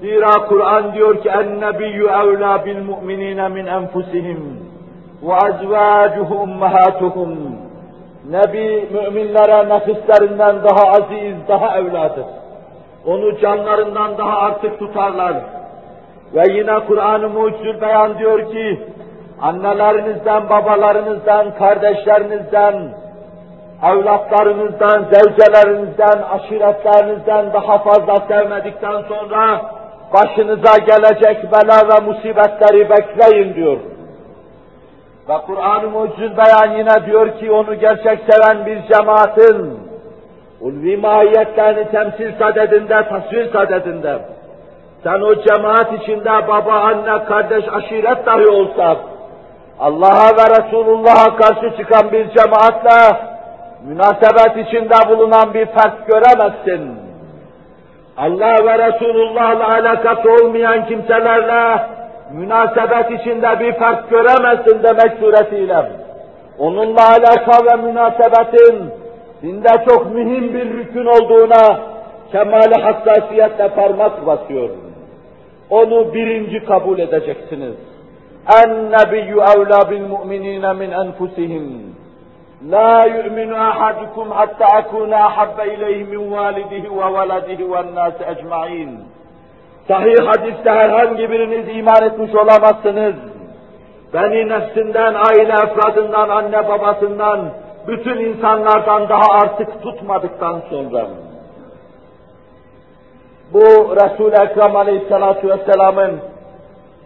Zira Kur'an diyor ki en-nebiyyü evlâ bil mu'minîne min enfusihim ve ezvâcuhu ummahâtuhum. Nebi müminlere nefislerinden daha aziz, daha evladır. Onu canlarından daha artık tutarlar. Ve yine Kur'an-ı Mucizül Beyan diyor ki, annelerinizden, babalarınızdan, kardeşlerinizden, evlatlarınızdan, zevcelerinizden, aşiretlerinizden daha fazla sevmedikten sonra başınıza gelecek bela ve musibetleri bekleyin diyor. Ve Kur'an-ı Mucizül Beyan yine diyor ki onu gerçek seven bir cemaatin ulvi mahiyetlerini temsil sadedinde, tasvir sadedinde sen o cemaat içinde baba, anne, kardeş, aşiret dahi olsa Allah'a ve Resulullah'a karşı çıkan bir cemaatle münasebet içinde bulunan bir fert göremezsin. Allah ve Resulullah'la alakası olmayan kimselerle münasebet içinde bir fert göremezsin demek suretiyle. Onunla alaka ve münasebetin dinde çok mühim bir rükün olduğuna kemali hassasiyetle parmak basıyor. Onu birinci kabul edeceksiniz. En-nebiyyü evlâ bil mu'minîne min enfusihim. La yu'minu ahadukum hatta akuna ahabbe ileyhi min validihi ve veledihi ve nâsi ecma'in. Sahih hadiste herhangi biriniz iman etmiş olamazsınız. Beni nefsinden, aile efradından, anne babasından, bütün insanlardan daha artık tutmadıktan sonra. Bu Resul-i Ekrem Aleyhisselatü Vesselam'ın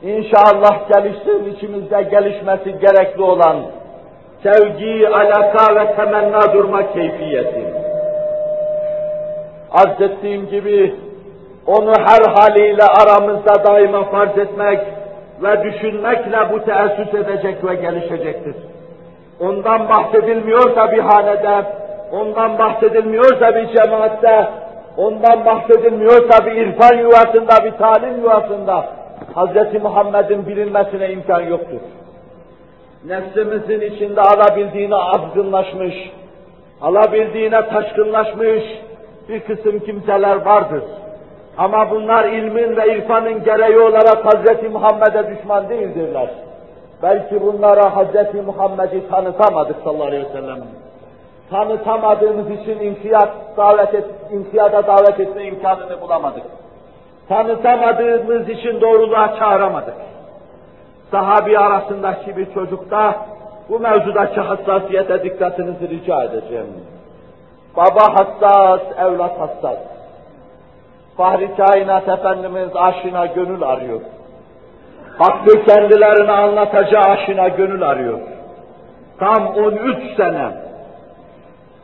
inşallah gelişsin içimizde gelişmesi gerekli olan sevgi, alaka ve temenna durma keyfiyeti. Arz ettiğim gibi onu her haliyle aramızda daima farz etmek ve düşünmekle bu teessüs edecek ve gelişecektir. Ondan bahsedilmiyorsa bir hanede, ondan bahsedilmiyorsa bir cemaatte, ondan bahsedilmiyorsa bir irfan yuvasında, bir talim yuvasında Hz. Muhammed'in bilinmesine imkan yoktur. Nefsimizin içinde alabildiğine azgınlaşmış, alabildiğine taşkınlaşmış bir kısım kimseler vardır. Ama bunlar ilmin ve irfanın gereği olarak Hz. Muhammed'e düşman değildirler. Belki bunlara Hz. Muhammed'i tanıtamadık sallallahu aleyhi ve sellem. Tanıtamadığımız için inkiyat davet et, inkiyada davet etme imkanını bulamadık. Tanıtamadığımız için doğruluğa çağıramadık. Sahabi arasındaki bir çocukta bu mevzudaki hassasiyete dikkatinizi rica edeceğim. Baba hassas, evlat hassas. Fahri Kainat Efendimiz aşina gönül arıyor. Hakkı kendilerine anlatacağı aşina gönül arıyor. Tam 13 sene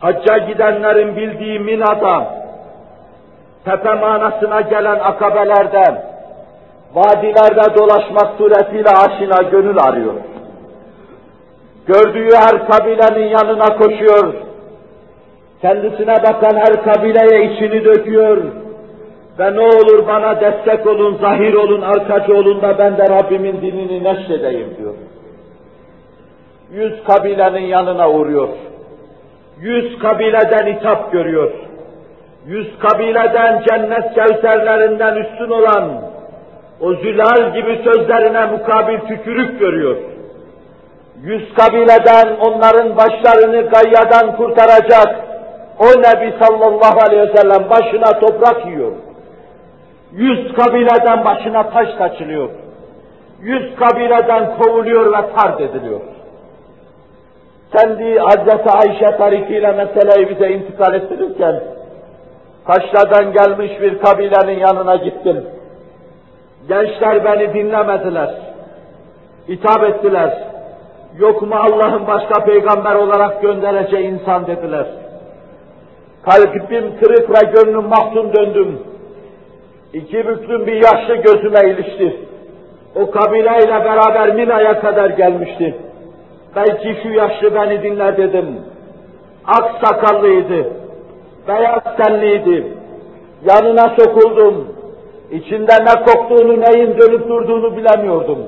hacca gidenlerin bildiği Mina'da tepe manasına gelen akabelerden vadilerde dolaşmak suretiyle aşina gönül arıyor. Gördüğü her kabilenin yanına koşuyor. Kendisine bakan her kabileye içini döküyor ve ne olur bana destek olun, zahir olun, arkacı olun da ben de Rabbimin dinini neşredeyim diyor. Yüz kabilenin yanına uğruyor. Yüz kabileden hitap görüyor. Yüz kabileden cennet kevserlerinden üstün olan o zülal gibi sözlerine mukabil tükürük görüyor. Yüz kabileden onların başlarını gayyadan kurtaracak o Nebi sallallahu aleyhi ve sellem başına toprak yiyor. Yüz kabileden başına taş kaçılıyor. Yüz kabileden kovuluyor ve tard ediliyor. kendi Hazreti Ayşe tarikiyle meseleyi bize intikal ettirirken, Kaşra'dan gelmiş bir kabilenin yanına gittim. Gençler beni dinlemediler. hitap ettiler. Yok mu Allah'ın başka peygamber olarak göndereceği insan dediler. Kalbim kırık ve gönlüm mahdum döndüm. İki büklüm bir yaşlı gözüme ilişti. O kabileyle beraber Mina'ya kadar gelmişti. Belki şu yaşlı beni dinler dedim. Ak sakallıydı, beyaz tenliydi. Yanına sokuldum. İçinde ne koktuğunu, neyin dönüp durduğunu bilemiyordum.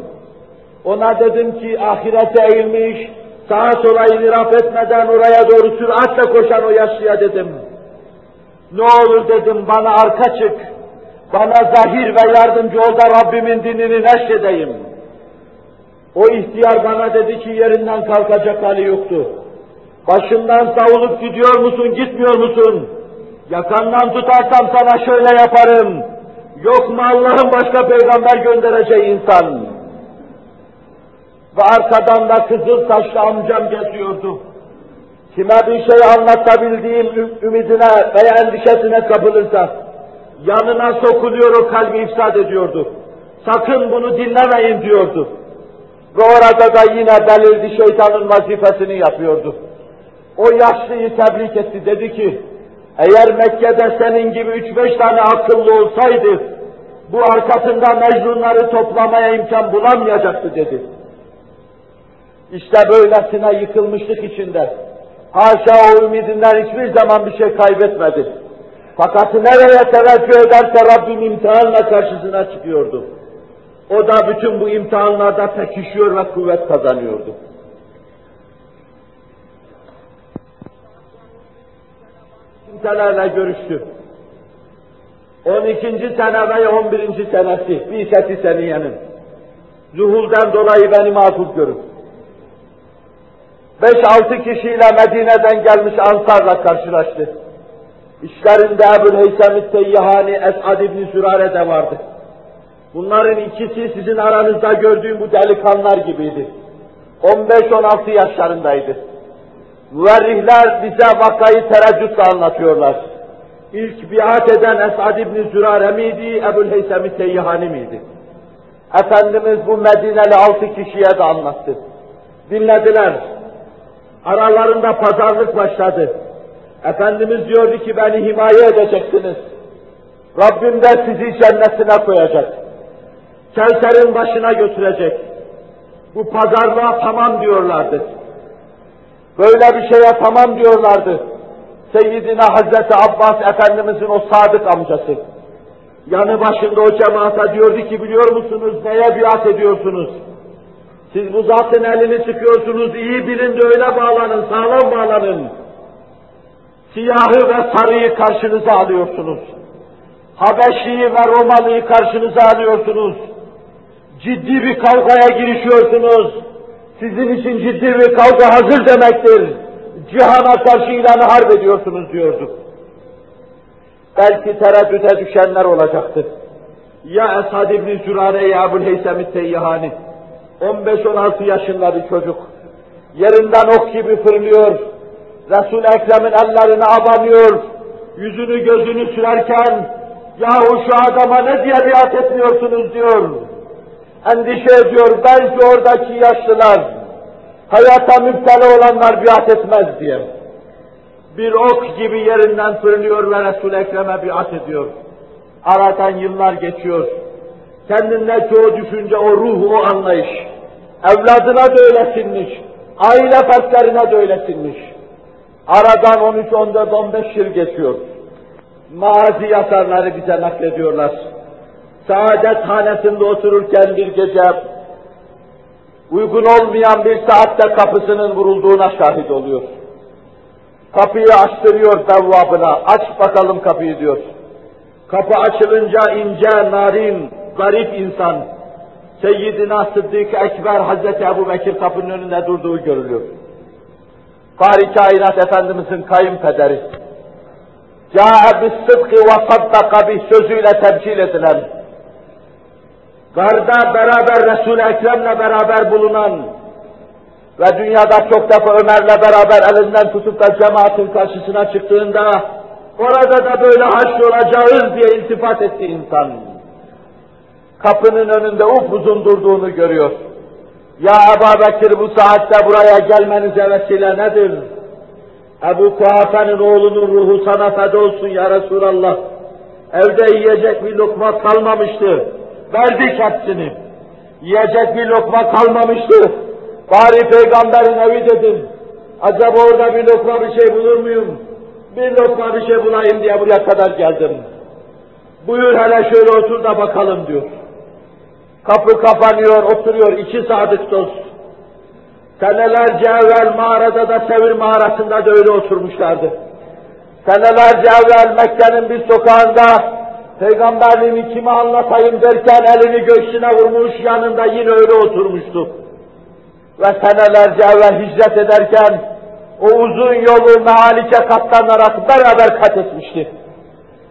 Ona dedim ki ahirete eğilmiş, sağa sola iniraf etmeden oraya doğru süratle koşan o yaşlıya dedim. Ne olur dedim bana arka çık, bana zahir ve yardımcı ol da Rabbimin dinini neşredeyim. O ihtiyar bana dedi ki yerinden kalkacak hali yoktu. Başından savulup gidiyor musun, gitmiyor musun? Yakandan tutarsam sana şöyle yaparım. Yok mu Allah'ın başka peygamber göndereceği insan? Ve arkadan da kızıl saçlı amcam geziyordu. Kime bir şey anlatabildiğim ümidine veya endişesine kapılırsa, yanına sokuluyor o kalbi ifsad ediyordu. Sakın bunu dinlemeyin diyordu. Ve orada da yine belirli şeytanın vazifesini yapıyordu. O yaşlıyı tebrik etti, dedi ki, eğer Mekke'de senin gibi üç beş tane akıllı olsaydı, bu arkasında mecnunları toplamaya imkan bulamayacaktı dedi. İşte böylesine yıkılmışlık içinde. Haşa o ümidinden hiçbir zaman bir şey kaybetmedi. Fakat nereye teveccüh ederse Rabbim imtihanla karşısına çıkıyordu. O da bütün bu imtihanlarda pekişiyor ve kuvvet kazanıyordu. Kimselerle görüştü. 12. sene veya 11. senesi, bir seti seniyenin. Zuhulden dolayı beni makul görün. Beş altı kişiyle Medine'den gelmiş Ansar'la karşılaştı. İşlerinde Ebu'l-Heysem-i Seyyahani Es'ad ibn Sürare de vardı. Bunların ikisi sizin aranızda gördüğüm bu delikanlılar gibiydi. 15-16 yaşlarındaydı. Müverrihler bize vakayı tereddütle anlatıyorlar. İlk biat eden Esad ibn Zürare miydi, Ebu'l-Heysem-i Seyyahani miydi? Efendimiz bu Medineli altı kişiye de anlattı. Dinlediler. Aralarında pazarlık başladı. Efendimiz diyordu ki beni himaye edeceksiniz. Rabbim de sizi cennetine koyacak. Kevser'in başına götürecek. Bu pazarlığa tamam diyorlardı. Böyle bir şeye tamam diyorlardı. Seyyidina Hazreti Abbas Efendimizin o sadık amcası. Yanı başında o cemaata diyordu ki biliyor musunuz neye biat ediyorsunuz? Siz bu zatın elini sıkıyorsunuz, iyi bilin de öyle bağlanın, sağlam bağlanın. Siyahı ve sarıyı karşınıza alıyorsunuz. Habeşi'yi ve Romalı'yı karşınıza alıyorsunuz. Ciddi bir kavgaya girişiyorsunuz. Sizin için ciddi bir kavga hazır demektir. Cihana karşı ilanı harp ediyorsunuz diyorduk. Belki tereddüte düşenler olacaktır. Ya Esad ibn Zürare ya Ebu'l-Heysem-i Seyyahani. 15-16 yaşında bir çocuk. Yerinden ok gibi fırlıyor. Resul-i Ekrem'in ellerine abanıyor. Yüzünü gözünü sürerken yahu şu adama ne diye biat etmiyorsunuz diyor. Endişe ediyor belki oradaki yaşlılar hayata müptela olanlar biat etmez diye. Bir ok gibi yerinden fırlıyor ve Resul-i Ekrem'e biat ediyor. Aradan yıllar geçiyor. Kendine çoğu düşünce o ruh, o anlayış. Evladına da öyle. Aile fertlerine de öyle. Aradan 13, 14, 15 yıl geçiyor. Mazi yazarları bize naklediyorlar. Saadet hanesinde otururken bir gece uygun olmayan bir saatte kapısının vurulduğuna şahit oluyor. Kapıyı açtırıyor devvabına, aç bakalım kapıyı diyor. Kapı açılınca ince, narin, garip insan, Seyyidina Sıddık Ekber Hazreti Ebu Bekir kapının önünde durduğu görülüyor. Fahri Kainat Efendimizin kayınpederi. Câ'e bis-sıdkı ve saddaka bih sözüyle temsil edilen, garda beraber Resul-i Ekrem'le beraber bulunan ve dünyada çok defa Ömer'le beraber elinden tutup da cemaatin karşısına çıktığında orada da böyle haşrolacağız diye iltifat etti insan. Kapının önünde upuzun durduğunu görüyor. Ya Ebu Bekir bu saatte buraya gelmenize vesile nedir? Ebu Kuhafe'nin oğlunun ruhu sana feda olsun ya Resulallah. Evde yiyecek bir lokma kalmamıştı. Verdik hepsini. Yiyecek bir lokma kalmamıştı. Bari peygamberin evi dedim. Acaba orada bir lokma bir şey bulur muyum? Bir lokma bir şey bulayım diye buraya kadar geldim. Buyur hele şöyle otur da bakalım diyor. Kapı kapanıyor, oturuyor iki sadık dost. Senelerce evvel mağarada da Sevir mağarasında da öyle oturmuşlardı. Senelerce evvel Mekke'nin bir sokağında peygamberliğimi kime anlatayım derken elini göğsüne vurmuş yanında yine öyle oturmuştu. Ve senelerce evvel hicret ederken o uzun yolu mehalike katlanarak beraber kat etmişti.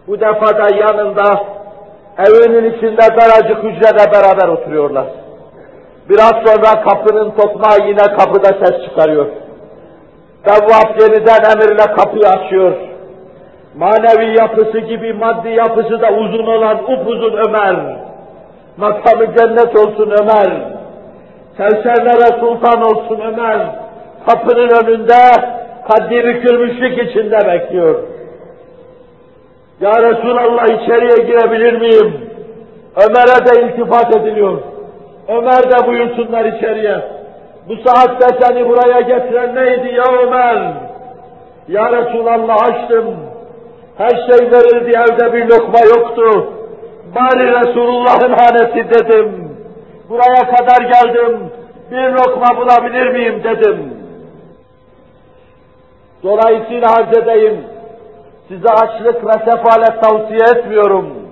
Bu defa da yanında evinin içinde daracık hücrede beraber oturuyorlar. Biraz sonra kapının tokmağı yine kapıda ses çıkarıyor. Devvap yeniden emirle kapıyı açıyor. Manevi yapısı gibi maddi yapısı da uzun olan upuzun Ömer. Makamı cennet olsun Ömer. Kevserlere sultan olsun Ömer. Kapının önünde kaddi bükülmüşlük içinde bekliyor. Ya Resulallah içeriye girebilir miyim? Ömer'e de iltifat ediliyor. Ömer de buyursunlar içeriye. Bu saatte seni buraya getiren neydi ya Ömer? Ya Resulallah açtım. Her şey verildi evde bir lokma yoktu. Bari Resulullah'ın hanesi dedim. Buraya kadar geldim. Bir lokma bulabilir miyim dedim. Dolayısıyla arz edeyim. Size açlık ve sefalet tavsiye etmiyorum.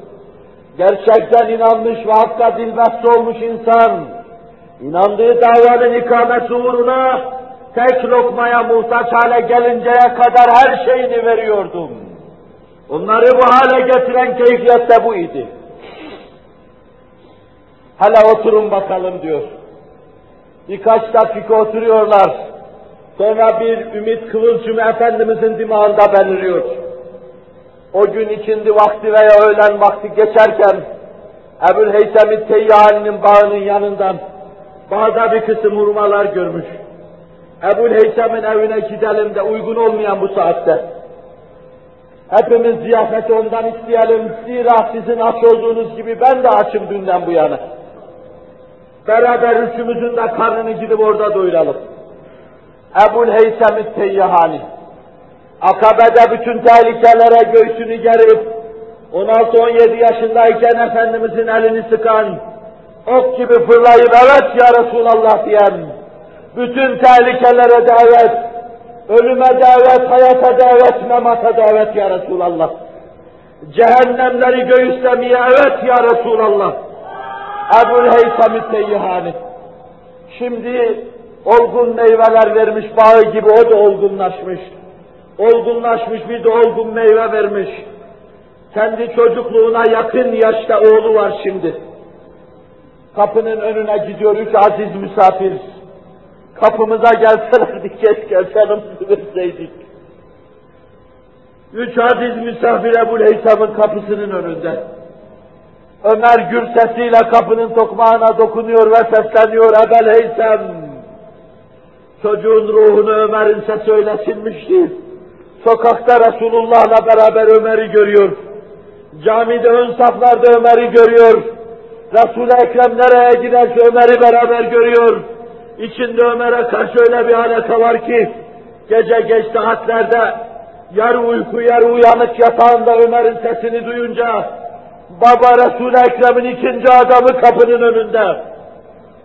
Gerçekten inanmış ve hakka dilbeste olmuş insan, inandığı davanın ikamesi uğruna tek lokmaya muhtaç hale gelinceye kadar her şeyini veriyordum. Onları bu hale getiren keyfiyet de bu idi. Hele oturun bakalım diyor. Birkaç dakika oturuyorlar. Sonra bir ümit kıvılcımı Efendimizin dimağında beliriyor. O gün ikindi vakti veya öğlen vakti geçerken Ebu'l Heysem-i Teyyani'nin bağının yanından bağda bir kısım hurmalar görmüş. Ebu'l Heysem'in evine gidelim de uygun olmayan bu saatte. Hepimiz ziyafeti ondan isteyelim. Zira sizin aç olduğunuz gibi ben de açım dünden bu yana. Beraber üçümüzün de karnını gidip orada doyuralım. Ebu'l Heysem-i Teyyahani. Akabe'de bütün tehlikelere göğsünü gerip, 16-17 yaşındayken Efendimizin elini sıkan, ok gibi fırlayıp evet ya Resulallah diyen, bütün tehlikelere davet, ölüme davet, hayata davet, memata davet ya Resulallah. Cehennemleri göğüslemeye evet ya Resulallah. Ebu'l Heysem-i Teyyihani. Şimdi olgun meyveler vermiş bağı gibi o da olgunlaşmış olgunlaşmış bir de olgun meyve vermiş. Kendi çocukluğuna yakın yaşta oğlu var şimdi. Kapının önüne gidiyor üç aziz misafir. Kapımıza gelselerdi keşke canımızı verseydik. Üç aziz misafir Ebu Heysam'ın kapısının önünde. Ömer gür sesiyle kapının tokmağına dokunuyor ve sesleniyor Ebel Heysem. Çocuğun ruhunu Ömer'in sesi öyle silmişti. Sokakta Resulullah'la beraber Ömer'i görüyor. Camide ön saflarda Ömer'i görüyor. Resul-i Ekrem nereye giderse Ömer'i beraber görüyor. İçinde Ömer'e karşı öyle bir alaka var ki, gece geç saatlerde yarı uyku yarı uyanık yatağında Ömer'in sesini duyunca, baba Resul-i Ekrem'in ikinci adamı kapının önünde.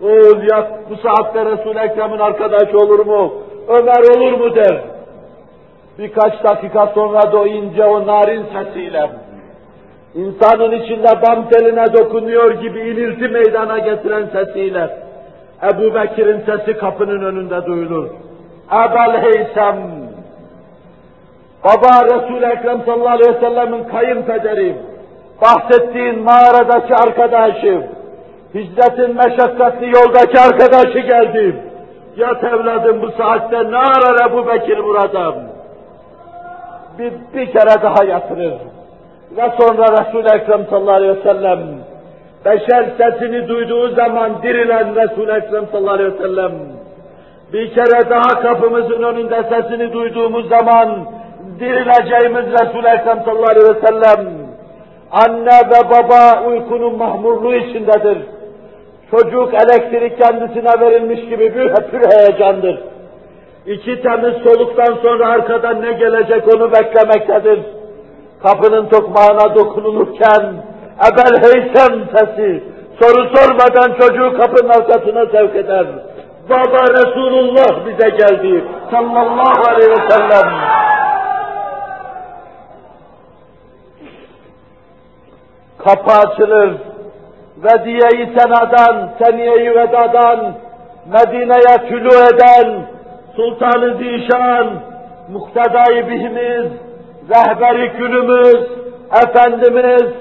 Oğul yat, bu saatte Resul-i Ekrem'in arkadaşı olur mu? Ömer olur mu der. Birkaç dakika sonra da o narin sesiyle insanın içinde bam teline dokunuyor gibi inilti meydana getiren sesiyle Ebu Bekir'in sesi kapının önünde duyulur. Ebel Heysem Baba Resul-i Ekrem sallallahu aleyhi ve sellemin kayınpederi, bahsettiğin mağaradaki arkadaşım, hicretin meşakkatli yoldaki arkadaşı geldi. Yat evladım bu saatte ne arar Ebu Bekir burada? Bir, bir kere daha yatırır. Ve sonra Resul-i Ekrem sallallahu aleyhi ve sellem beşer sesini duyduğu zaman dirilen Resul-i Ekrem sallallahu aleyhi ve sellem bir kere daha kapımızın önünde sesini duyduğumuz zaman dirileceğimiz Resul-i Ekrem sallallahu aleyhi ve sellem anne ve baba uykunun mahmurluğu içindedir. Çocuk elektrik kendisine verilmiş gibi bir pür heyecandır. İki temiz soluktan sonra arkadan ne gelecek onu beklemektedir. Kapının tokmağına dokunulurken Ebel Heysem sesi soru sormadan çocuğu kapının arkasına sevk eder. Baba Resulullah bize geldi sallallahu aleyhi ve sellem. Kapı açılır. Vediye-i senadan, seniye-i vedadan, Medine'ye tülü eden, Sultan-ı Zişan, muktedai bihimiz, rehberi külümüz, Efendimiz,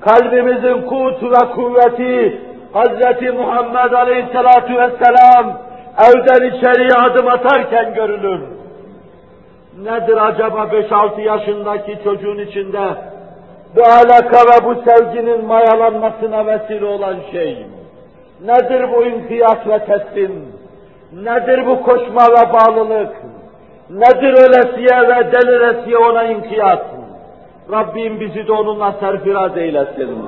kalbimizin kut ve kuvveti, Hazreti Muhammed Aleyhisselatü Vesselam, evden içeriye adım atarken görülür. Nedir acaba 5-6 yaşındaki çocuğun içinde bu alaka ve bu sevginin mayalanmasına vesile olan şey? Nedir bu inkiyat ve teslim? Nedir bu koşma ve bağlılık? Nedir ölesiye ve deliresiye ona inkiyat? Rabbim bizi de onunla serfiraz eylesin.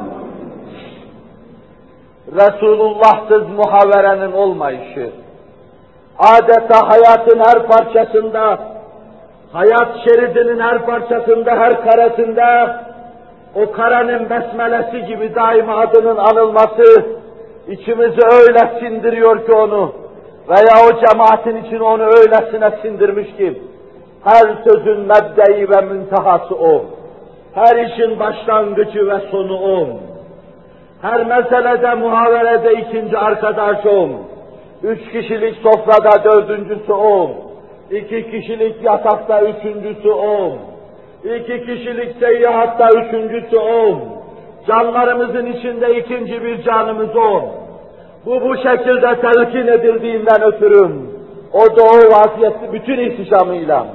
Resulullah'sız muhaverenin olmayışı, adeta hayatın her parçasında, hayat şeridinin her parçasında, her karesinde, o karenin besmelesi gibi daima adının anılması, içimizi öyle sindiriyor ki onu, veya o cemaatin için onu öylesine sindirmiş ki, her sözün mebdeyi ve müntehası o. Her işin başlangıcı ve sonu o. Her meselede, muhaverede ikinci arkadaş o. Üç kişilik sofrada dördüncüsü o. İki kişilik yatakta üçüncüsü o. İki kişilik seyyahatta üçüncüsü o. Canlarımızın içinde ikinci bir canımız o. Bu bu şekilde telkin edildiğinden ötürüm. O da o vaziyette bütün ihtişamıyla,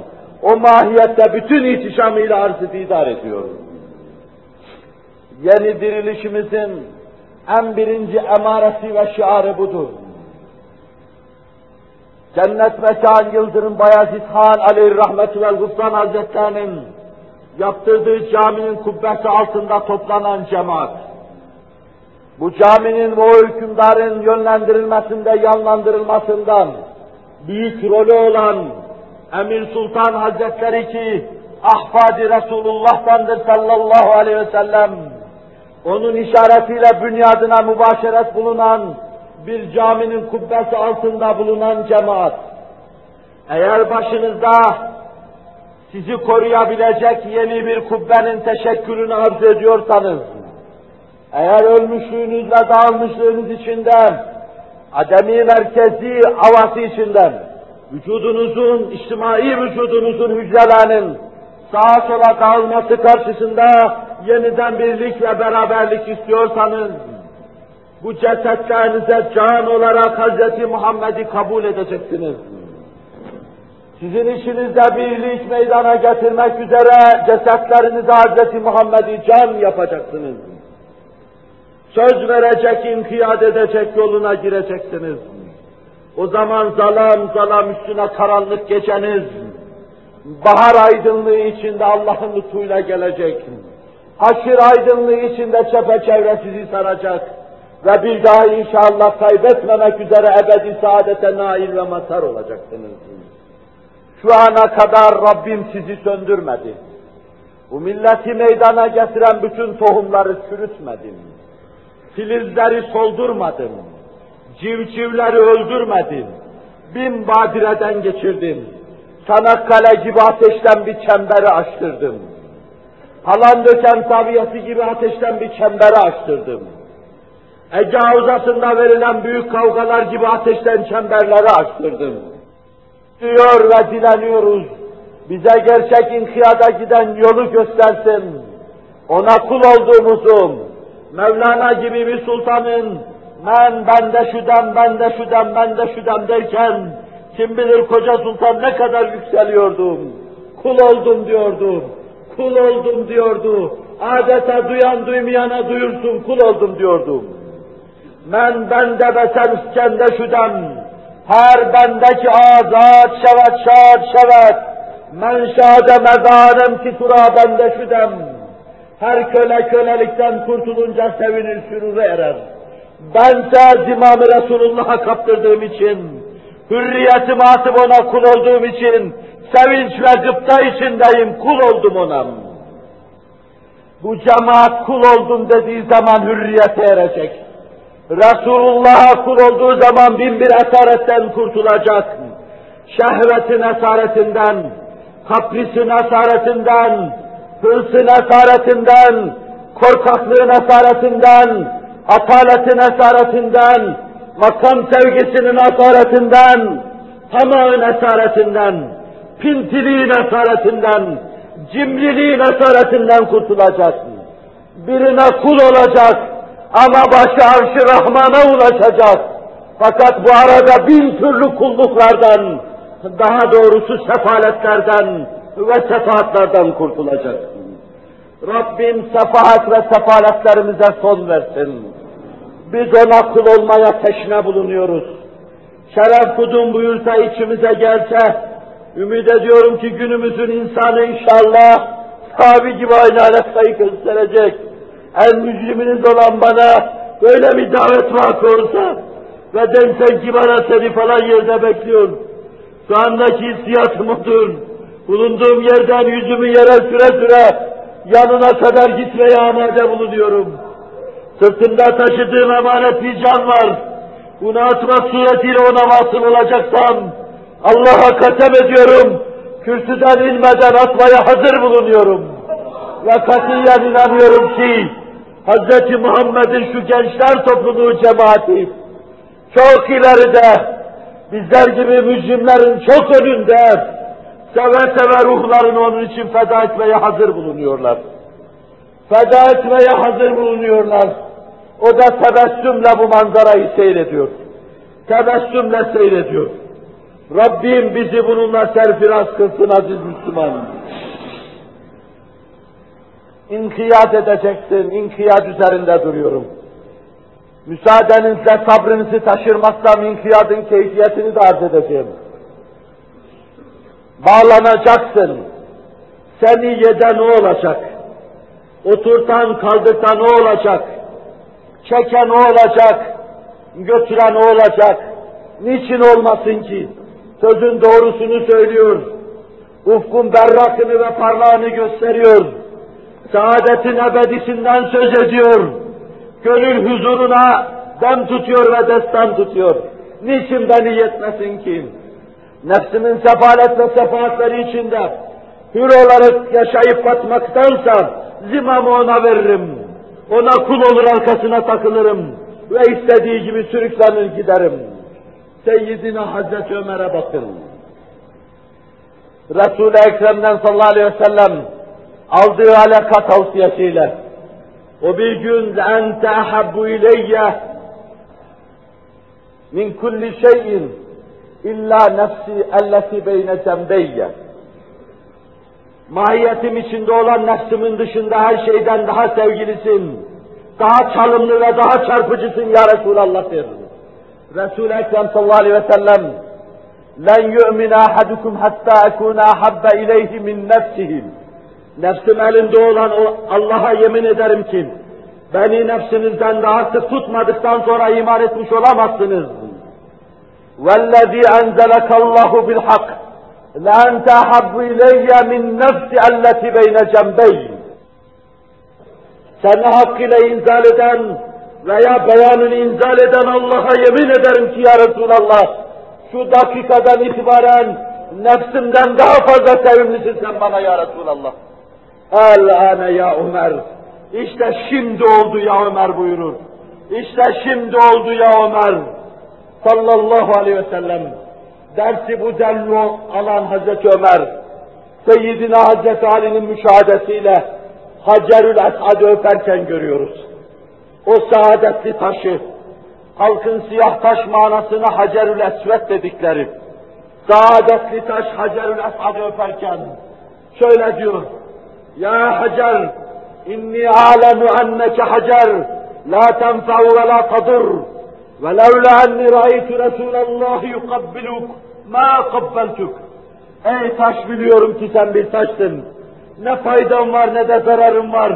o mahiyette bütün ihtişamıyla arz idare ediyor. Yeni dirilişimizin en birinci emaresi ve şiarı budur. Cennet Mekan Yıldırım Bayezid Han Aleyh Rahmetü vel Gufran Hazretlerinin yaptırdığı caminin kubbesi altında toplanan cemaat, bu caminin ve o hükümdarın yönlendirilmesinde, yanlandırılmasından büyük rolü olan Emir Sultan Hazretleri ki ahfadi Resulullah'tandır sallallahu aleyhi ve sellem, onun işaretiyle bünyadına mübaşeret bulunan bir caminin kubbesi altında bulunan cemaat, eğer başınızda sizi koruyabilecek yeni bir kubbenin teşekkülünü arzu ediyorsanız, eğer ölmüşlüğünüzle dağılmışlığınız içinden, ademi merkezi havası içinden, vücudunuzun, içtimai vücudunuzun hücrelerinin sağa sola dağılması karşısında yeniden birlik ve beraberlik istiyorsanız, bu cesetlerinize can olarak Hz. Muhammed'i kabul edeceksiniz. Sizin işinizde birlik meydana getirmek üzere cesetlerinize Hz. Muhammed'i can yapacaksınız. Söz verecek, inkiyat edecek yoluna gireceksiniz. O zaman zalam zalam üstüne karanlık geceniz, bahar aydınlığı içinde Allah'ın lütfuyla gelecek. Haşir aydınlığı içinde çepeçevre sizi saracak ve bir daha inşallah kaybetmemek üzere ebedi saadete nail ve mazhar olacaksınız. Şu ana kadar Rabbim sizi söndürmedi. Bu milleti meydana getiren bütün tohumları çürütmedim. Filizleri soldurmadım. Civcivleri öldürmedim. Bin badireden geçirdim. Çanakkale gibi ateşten bir çemberi açtırdım. Halan döken tabiyeti gibi ateşten bir çemberi açtırdım. Ege Havzası'nda verilen büyük kavgalar gibi ateşten çemberleri açtırdım. Diyor ve dileniyoruz. Bize gerçek inkiyada giden yolu göstersin. Ona kul olduğumuzu, Mevlana gibi bir sultanın ben bende şudem, bende şudem, bende şudem derken Kim bilir koca sultan ne kadar yükseliyordum. Kul oldum diyordu. Kul oldum diyordu. Adeta duyan duymayana duyursun kul oldum diyordum. Men bende ve sen iskende şudem. Her bendeki azat şevet şad şevet. Men şade mezanem ki tura bende şudem. Her köle kölelikten kurtulunca sevinir süruru erer. Bense zimamı Resulullah'a kaptırdığım için, hürriyetimi atıp ona kul olduğum için, sevinç ve gıpta içindeyim, kul oldum ona. Bu cemaat kul oldum dediği zaman hürriyete erecek. Resulullah'a kul olduğu zaman bin bir esaretten kurtulacak. Şehvetin esaretinden, kaprisin esaretinden, hırsın esaretinden, korkaklığın esaretinden, ataletin esaretinden, makam sevgisinin esaretinden, tamağın esaretinden, pintiliğin esaretinden, cimriliğin esaretinden kurtulacak. Birine kul olacak ama başı arşı Rahman'a ulaşacak. Fakat bu arada bin türlü kulluklardan, daha doğrusu sefaletlerden ve sefahatlerden kurtulacak. Rabbim sefahat ve sefaletlerimize son versin. Biz ona kul olmaya teşne bulunuyoruz. Şeref kudum buyursa içimize gelse, ümit ediyorum ki günümüzün insanı inşallah sahibi gibi aynı alaktayı gösterecek. En mücriminiz olan bana böyle bir davet vakı olsa ve densen ki bana seni falan yerde bekliyor. Şu andaki hissiyatım odur. Bulunduğum yerden yüzümü yere süre süre yanına kadar gitmeye amade bulunuyorum. Sırtımda taşıdığım emanet bir can var. Bunu atmak suretiyle ona vasıl olacaksam, Allah'a katem ediyorum, kürsüden inmeden atmaya hazır bulunuyorum. Ve katiyen inanıyorum ki, Hz. Muhammed'in şu gençler topluluğu cemaati, çok ileride, bizler gibi mücrimlerin çok önünde, seve seve ruhlarını onun için feda etmeye hazır bulunuyorlar. Feda etmeye hazır bulunuyorlar. O da tebessümle bu manzarayı seyrediyor. Tebessümle seyrediyor. Rabbim bizi bununla serfiraz kılsın aziz Müslüman. İnkiyat edeceksin, inkiyat üzerinde duruyorum. Müsaadenizle sabrınızı taşırmazsam inkiyatın keyfiyetini de arz edeceğim. Bağlanacaksın. Seni yeden o olacak. Oturtan, kaldırtan o olacak. Çeken o olacak. Götüren o olacak. Niçin olmasın ki? Sözün doğrusunu söylüyor. Ufkun berrakını ve parlağını gösteriyor. Saadetin ebedisinden söz ediyor. Gönül huzuruna dem tutuyor ve destan tutuyor. Niçin beni yetmesin ki? Nefsimin sefalet ve sefaatleri içinde hür olarak yaşayıp batmaktansa zimamı ona veririm. Ona kul olur arkasına takılırım ve istediği gibi sürüklenir giderim. Seyyidina Hazreti Ömer'e bakın. Resul-i Ekrem'den sallallahu aleyhi ve sellem aldığı alaka tavsiyesiyle o bir gün ente ahabbu ileyye min kulli şeyin illa nefsi elleti beyne cembeyye mahiyetim içinde olan nefsimin dışında her şeyden daha sevgilisin, daha çalımlı ve daha çarpıcısın ya Resulallah der. Resul-i Ekrem sallallahu aleyhi ve sellem لَنْ يُؤْمِنَ أَحَدُكُمْ حَتَّى أَكُونَ أَحَبَّ إِلَيْهِ مِنْ نَفْسِهِ Nefsim elinde olan o Allah'a yemin ederim ki beni nefsinizden daha sık tutmadıktan sonra iman etmiş olamazsınız. وَالَّذ۪ي أَنْزَلَكَ اللّٰهُ بِالْحَقِّ لَاَنْتَ اَحَبُّ اِلَيَّ مِنْ نَفْسِ اَلَّتِ بَيْنَ جَنْبَيْنِ Seni hakkıyla inzal eden veya beyanını inzal eden Allah'a yemin ederim ki ya Resulallah, şu dakikadan itibaren nefsimden daha fazla sevimlisin sen bana ya Resulallah. El-ane ya Ömer. İşte şimdi oldu ya Ömer buyurur. İşte şimdi oldu ya Ömer. Sallallahu aleyhi ve sellem. Dersi bu denli alan Hazreti Ömer, Seyyidina Hazreti Ali'nin müşahadesiyle Hacerül Esad'ı öperken görüyoruz. O saadetli taşı, halkın siyah taş manasına Hacerül Esvet dedikleri, Saadetli taş Hacerül Esad'ı öperken şöyle diyor. Ya Hacer, inni alemu enneke Hacer, la tenfa'u ve la tadur. Ve levla enni ra'aytu Resulallah yukabbiluk, ma kabbeltuk. Ey taş biliyorum ki sen bir taşsın. Ne faydan var ne de zararın var.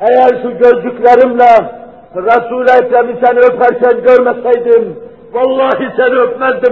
Eğer şu gözlüklerimle Resul-i Ekrem'i seni öperken görmeseydim, vallahi seni öpmezdim